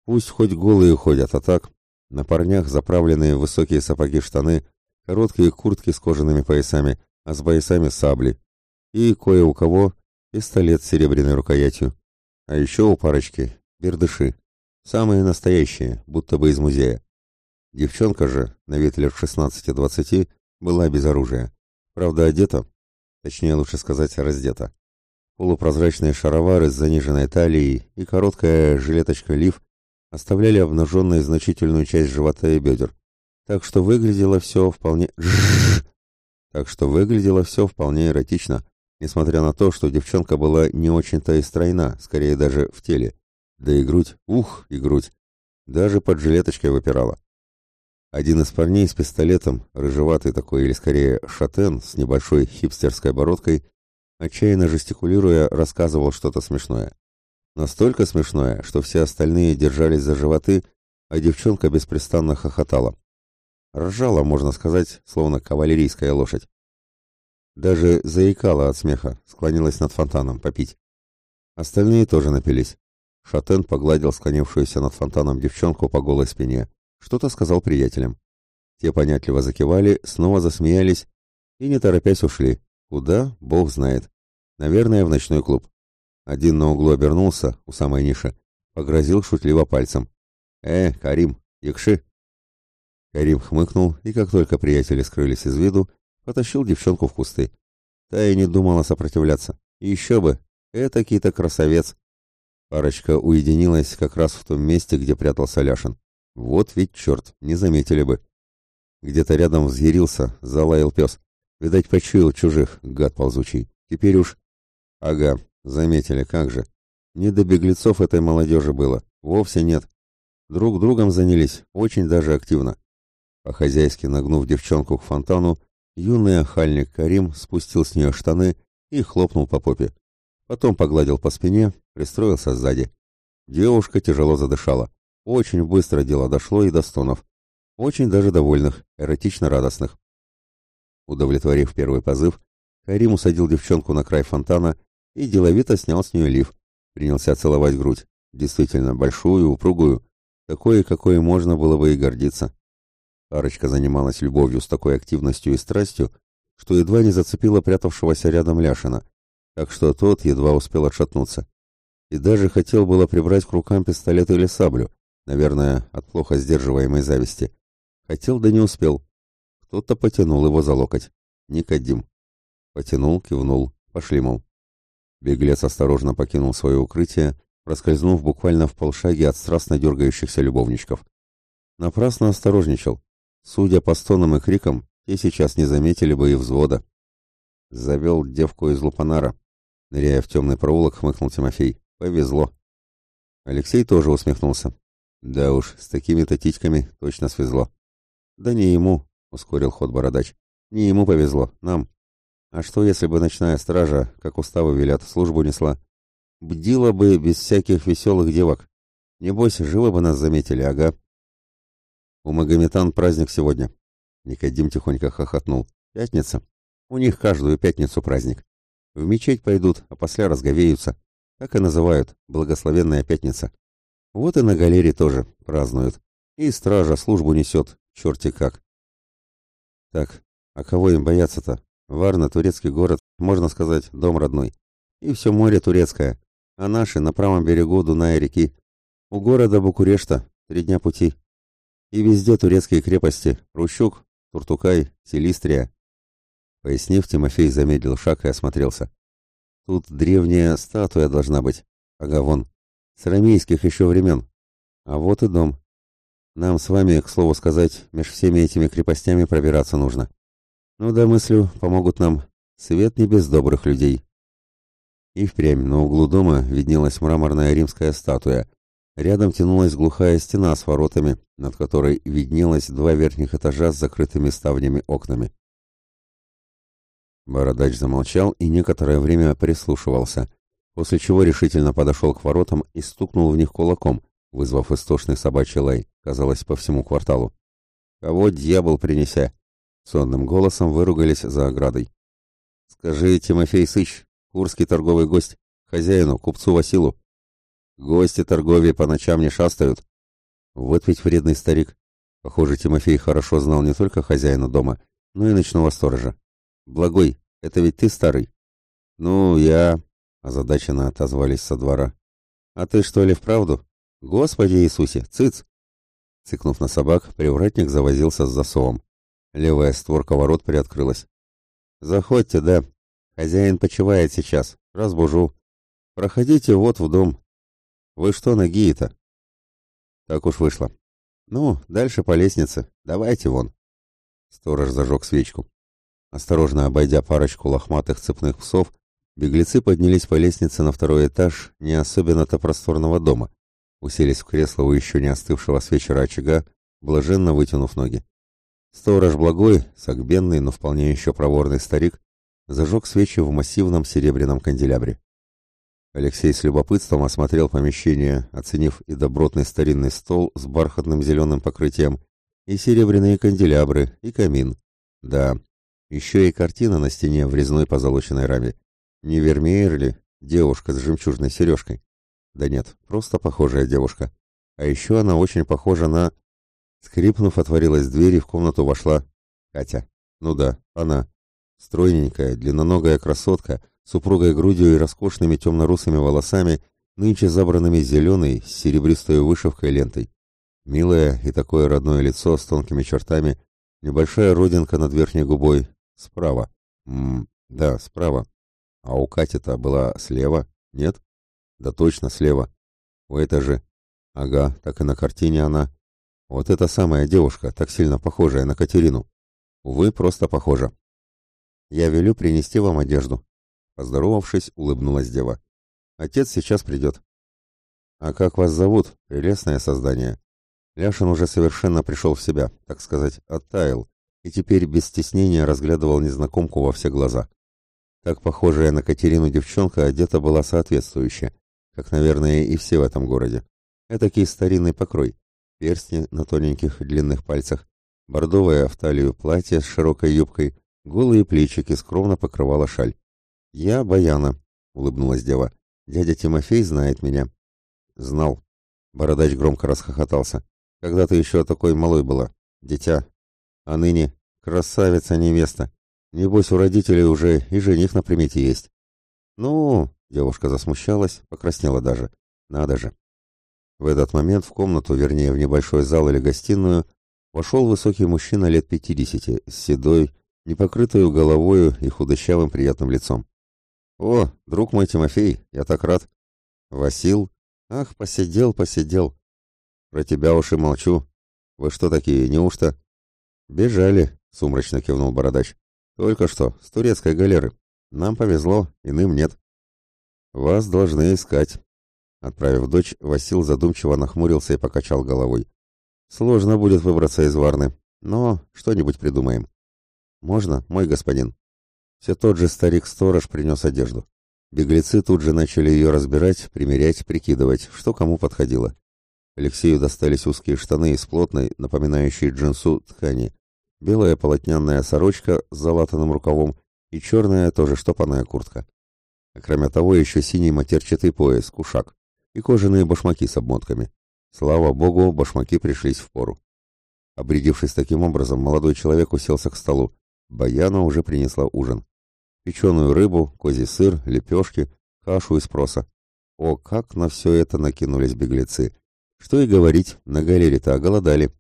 Пусть хоть голые ходят, а так, на парнях заправленные высокие сапоги-штаны, короткие куртки с кожаными поясами, а с поясами сабли, и кое у кого пистолет с серебряной рукоятью. А еще у парочки бердыши, самые настоящие, будто бы из музея. Девчонка же, на вид лет 16-20, была без оружия. Правда, одета, точнее лучше сказать, раздета. Полупрозрачные шаровары с заниженной талией и короткая жилеточка лиф оставляли обнаженной значительную часть живота и бедер, так что выглядело все вполне... Так что выглядело все вполне эротично, несмотря на то, что девчонка была не очень-то и стройна, скорее даже в теле. Да и грудь, ух, и грудь, даже под жилеточкой выпирала. Один из парней с пистолетом, рыжеватый такой, или скорее шатен, с небольшой хипстерской бородкой, отчаянно жестикулируя, рассказывал что-то смешное. Настолько смешное, что все остальные держались за животы, а девчонка беспрестанно хохотала. Ржала, можно сказать, словно кавалерийская лошадь. Даже заикала от смеха, склонилась над фонтаном попить. Остальные тоже напились. Шатен погладил склонившуюся над фонтаном девчонку по голой спине. Что-то сказал приятелям. Те понятливо закивали, снова засмеялись и, не торопясь, ушли, Куда? Бог знает. Наверное, в ночной клуб. Один на углу обернулся, у самой ниши. Погрозил шутливо пальцем. «Э, Карим, якши!» Карим хмыкнул, и как только приятели скрылись из виду, потащил девчонку в кусты. Та и не думала сопротивляться. Еще бы! Это какие-то красавец! Парочка уединилась как раз в том месте, где прятался Ляшин. Вот ведь черт, не заметили бы. Где-то рядом взъярился, залаял пес. Видать, почуял чужих, гад ползучий. Теперь уж... Ага, заметили, как же. Не до беглецов этой молодежи было. Вовсе нет. Друг другом занялись, очень даже активно. А По-хозяйски нагнув девчонку к фонтану, юный охальник Карим спустил с нее штаны и хлопнул по попе. Потом погладил по спине, пристроился сзади. Девушка тяжело задышала. Очень быстро дело дошло и до стонов. Очень даже довольных, эротично радостных. Удовлетворив первый позыв, Карим усадил девчонку на край фонтана и деловито снял с нее лиф. Принялся целовать грудь, действительно большую, упругую, такое, какое можно было бы и гордиться. Парочка занималась любовью с такой активностью и страстью, что едва не зацепила прятавшегося рядом Ляшина, так что тот едва успел отшатнуться. И даже хотел было прибрать к рукам пистолет или саблю, наверное, от плохо сдерживаемой зависти. Хотел, да не успел. Кто-то потянул его за локоть. «Никодим». Потянул, кивнул. «Пошли, мол». Беглец осторожно покинул свое укрытие, проскользнув буквально в полшаге от страстно дергающихся любовничков. Напрасно осторожничал. Судя по стонам и крикам, те сейчас не заметили бы и взвода. Завел девку из Лупанара. Ныряя в темный проулок, хмыкнул Тимофей. Повезло. Алексей тоже усмехнулся. Да уж, с такими-то точно свезло. Да не ему, Ускорил ход бородач. Не ему повезло, нам. А что, если бы ночная стража, как уставы велят, службу несла? Бдила бы без всяких веселых девок. Небось, живо бы нас заметили, ага. У Магометан праздник сегодня. Никодим тихонько хохотнул. Пятница. У них каждую пятницу праздник. В мечеть пойдут, а после разговеются. Так и называют, благословенная пятница. Вот и на галере тоже празднуют. И стража службу несет, черти как. Так, а кого им бояться-то? Варна — турецкий город, можно сказать, дом родной. И все море турецкое, а наши на правом берегу Дуная реки. У города Букурешта три дня пути. И везде турецкие крепости — Рущук, Туртукай, Селистрия. Пояснив, Тимофей замедлил шаг и осмотрелся. Тут древняя статуя должна быть. Ага, вон. С рамейских еще времен. А вот и дом. Нам с вами, к слову сказать, меж всеми этими крепостями пробираться нужно. Ну да, мыслю, помогут нам. Свет не без добрых людей. И впрямь на углу дома виднелась мраморная римская статуя. Рядом тянулась глухая стена с воротами, над которой виднелось два верхних этажа с закрытыми ставнями окнами. Бородач замолчал и некоторое время прислушивался, после чего решительно подошел к воротам и стукнул в них кулаком, вызвав истошный собачий лай казалось, по всему кварталу. «Кого дьявол принеся?» — сонным голосом выругались за оградой. «Скажи, Тимофей Сыч, курский торговый гость, хозяину, купцу Василу. Гости торговые по ночам не шастают». Вот ведь вредный старик. Похоже, Тимофей хорошо знал не только хозяина дома, но и ночного сторожа. «Благой, это ведь ты старый?» «Ну, я...» — озадаченно отозвались со двора. «А ты что ли вправду? Господи Иисусе, цыц!» Цикнув на собак, привратник завозился с засовом. Левая створка ворот приоткрылась. «Заходьте, да. Хозяин почивает сейчас. Разбужу. Проходите вот в дом. Вы что, ноги это?» Так уж вышло. «Ну, дальше по лестнице. Давайте вон». Сторож зажег свечку. Осторожно обойдя парочку лохматых цепных псов, беглецы поднялись по лестнице на второй этаж не особенно-то просторного дома — уселись в кресло у еще не остывшего свечера очага, блаженно вытянув ноги. Сторож благой, согбенный, но вполне еще проворный старик, зажег свечи в массивном серебряном канделябре. Алексей с любопытством осмотрел помещение, оценив и добротный старинный стол с бархатным зеленым покрытием, и серебряные канделябры, и камин. Да, еще и картина на стене в резной позолоченной раме. Не Вермеер ли? Девушка с жемчужной сережкой. Да нет, просто похожая девушка. А еще она очень похожа на... Скрипнув, отворилась дверь и в комнату вошла Катя. Ну да, она. Стройненькая, длинноногая красотка, с упругой грудью и роскошными темно-русыми волосами, нынче забранными зеленой, с серебристой вышивкой лентой. Милое и такое родное лицо с тонкими чертами, небольшая родинка над верхней губой, справа. М -м да, справа. А у Кати-то была слева, нет? Да точно слева. У этой же. Ага, так и на картине она. Вот эта самая девушка, так сильно похожая на Катерину. Увы, просто похожа. Я велю принести вам одежду. Поздоровавшись, улыбнулась дева. Отец сейчас придет. А как вас зовут, прелестное создание? Ляшин уже совершенно пришел в себя, так сказать, оттаял, и теперь без стеснения разглядывал незнакомку во все глаза. Так похожая на Катерину девчонка одета была соответствующе как, наверное, и все в этом городе. Этакий старинный покрой. Перстни на тоненьких длинных пальцах, бордовое в талию платье с широкой юбкой, голые плечики скромно покрывала шаль. «Я Баяна», — улыбнулась дева. «Дядя Тимофей знает меня». «Знал». Бородач громко расхохотался. «Когда ты еще такой малой была, дитя. А ныне красавица невеста. Небось, у родителей уже и жених на примете есть». «Ну, Девушка засмущалась, покраснела даже. Надо же. В этот момент в комнату, вернее, в небольшой зал или гостиную, вошел высокий мужчина лет пятидесяти, с седой, непокрытую головою и худощавым приятным лицом. «О, друг мой Тимофей, я так рад!» «Васил? Ах, посидел, посидел!» «Про тебя уж и молчу. Вы что такие, неужто?» «Бежали», — сумрачно кивнул бородач. «Только что, с турецкой галеры. Нам повезло, иным нет». Вас должны искать. Отправив дочь, Васил задумчиво нахмурился и покачал головой. Сложно будет выбраться из Варны, но что-нибудь придумаем. Можно, мой господин? Все тот же старик-сторож принес одежду. Беглецы тут же начали ее разбирать, примерять, прикидывать, что кому подходило. Алексею достались узкие штаны из плотной, напоминающей джинсу, ткани. Белая полотняная сорочка с залатанным рукавом и черная, тоже штопанная куртка. Кроме того, еще синий матерчатый пояс, кушак и кожаные башмаки с обмотками. Слава богу, башмаки пришлись в пору. Обрядившись таким образом, молодой человек уселся к столу. Баяна уже принесла ужин. Печеную рыбу, козий сыр, лепешки, кашу из проса. О, как на все это накинулись беглецы! Что и говорить, на галере-то оголодали.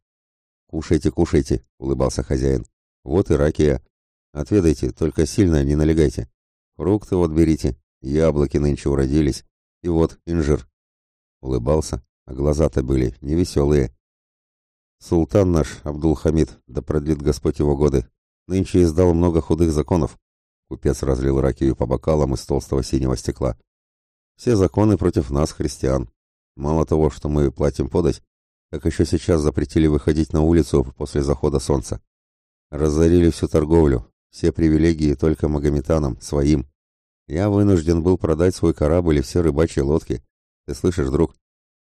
«Кушайте, кушайте», — улыбался хозяин. «Вот и ракия. Отведайте, только сильно не налегайте. Фрукты вот берите, Яблоки нынче уродились, и вот инжир. Улыбался, а глаза-то были невеселые. Султан наш, Абдулхамид, да продлит Господь его годы, нынче издал много худых законов. Купец разлил ракию по бокалам из толстого синего стекла. Все законы против нас, христиан. Мало того, что мы платим подать, как еще сейчас запретили выходить на улицу после захода солнца. Разорили всю торговлю, все привилегии только магометанам, своим. Я вынужден был продать свой корабль и все рыбачьи лодки. Ты слышишь, друг?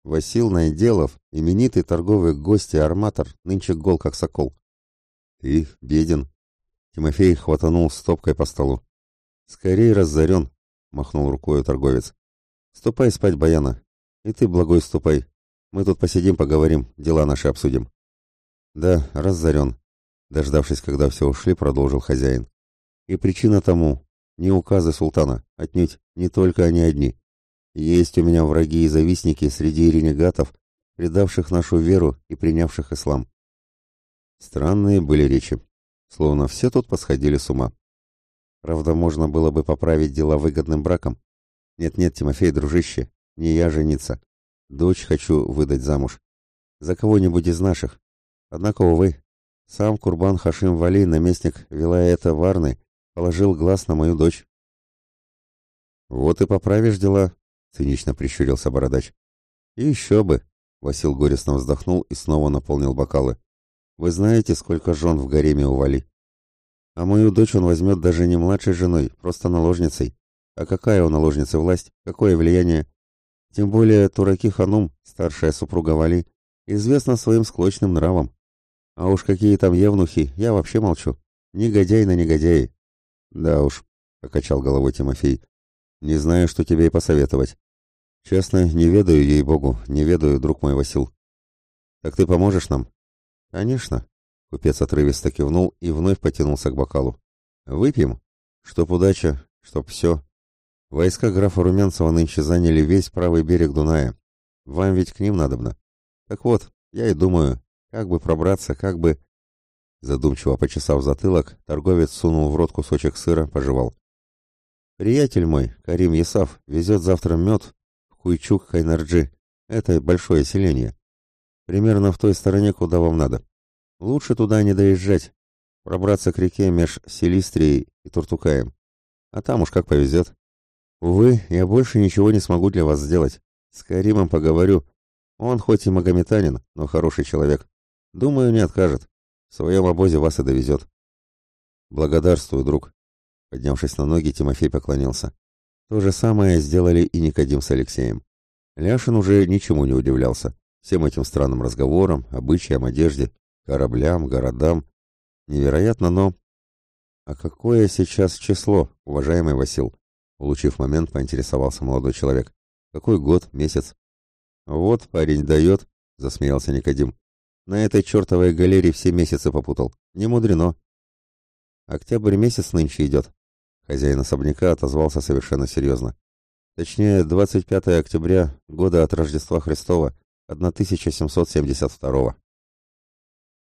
Васил Найделов, именитый торговый гость и арматор, нынче гол как сокол. Ты беден. Тимофей хватанул стопкой по столу. Скорей разорен, махнул рукой торговец. Ступай спать, Баяна. И ты, благой, ступай. Мы тут посидим, поговорим, дела наши обсудим. Да, разорен. Дождавшись, когда все ушли, продолжил хозяин. И причина тому не указы султана, отнюдь не только они одни. Есть у меня враги и завистники среди ренегатов, предавших нашу веру и принявших ислам. Странные были речи, словно все тут посходили с ума. Правда, можно было бы поправить дела выгодным браком. Нет-нет, Тимофей, дружище, не я жениться. Дочь хочу выдать замуж. За кого-нибудь из наших. Однако, увы, сам Курбан Хашим Вали, наместник Вилаэта Варны, положил глаз на мою дочь. «Вот и поправишь дела», — цинично прищурился бородач. «И еще бы», — Васил горестно вздохнул и снова наполнил бокалы. «Вы знаете, сколько жен в гареме ували? А мою дочь он возьмет даже не младшей женой, просто наложницей. А какая у наложницы власть, какое влияние? Тем более Тураки Ханум, старшая супруга Вали, известна своим склочным нравом. А уж какие там евнухи, я вообще молчу. Негодяй на негодяи. «Да уж», — покачал головой Тимофей, — «не знаю, что тебе и посоветовать. Честно, не ведаю ей-богу, не ведаю, друг мой Васил». «Так ты поможешь нам?» «Конечно», — купец отрывисто кивнул и вновь потянулся к бокалу. «Выпьем? Чтоб удача, чтоб все. Войска графа Румянцева нынче заняли весь правый берег Дуная. Вам ведь к ним надобно. Так вот, я и думаю, как бы пробраться, как бы...» Задумчиво почесав затылок, торговец сунул в рот кусочек сыра, пожевал. «Приятель мой, Карим Ясав, везет завтра мед в Куйчук-Хайнарджи. Это большое селение. Примерно в той стороне, куда вам надо. Лучше туда не доезжать. Пробраться к реке меж Селистрией и Туртукаем. А там уж как повезет. Увы, я больше ничего не смогу для вас сделать. С Каримом поговорю. Он хоть и магометанин, но хороший человек. Думаю, не откажет. В своем обозе вас и довезет. Благодарствую, друг. Поднявшись на ноги, Тимофей поклонился. То же самое сделали и Никодим с Алексеем. Ляшин уже ничему не удивлялся. Всем этим странным разговорам, обычаям, одежде, кораблям, городам. Невероятно, но... «А какое сейчас число, уважаемый Васил?» Улучив момент, поинтересовался молодой человек. «Какой год, месяц?» «Вот парень дает», — засмеялся Никодим. На этой чертовой галере все месяцы попутал. Не мудрено. Октябрь месяц нынче идет. Хозяин особняка отозвался совершенно серьезно. Точнее, 25 октября, года от Рождества Христова, 1772 -го.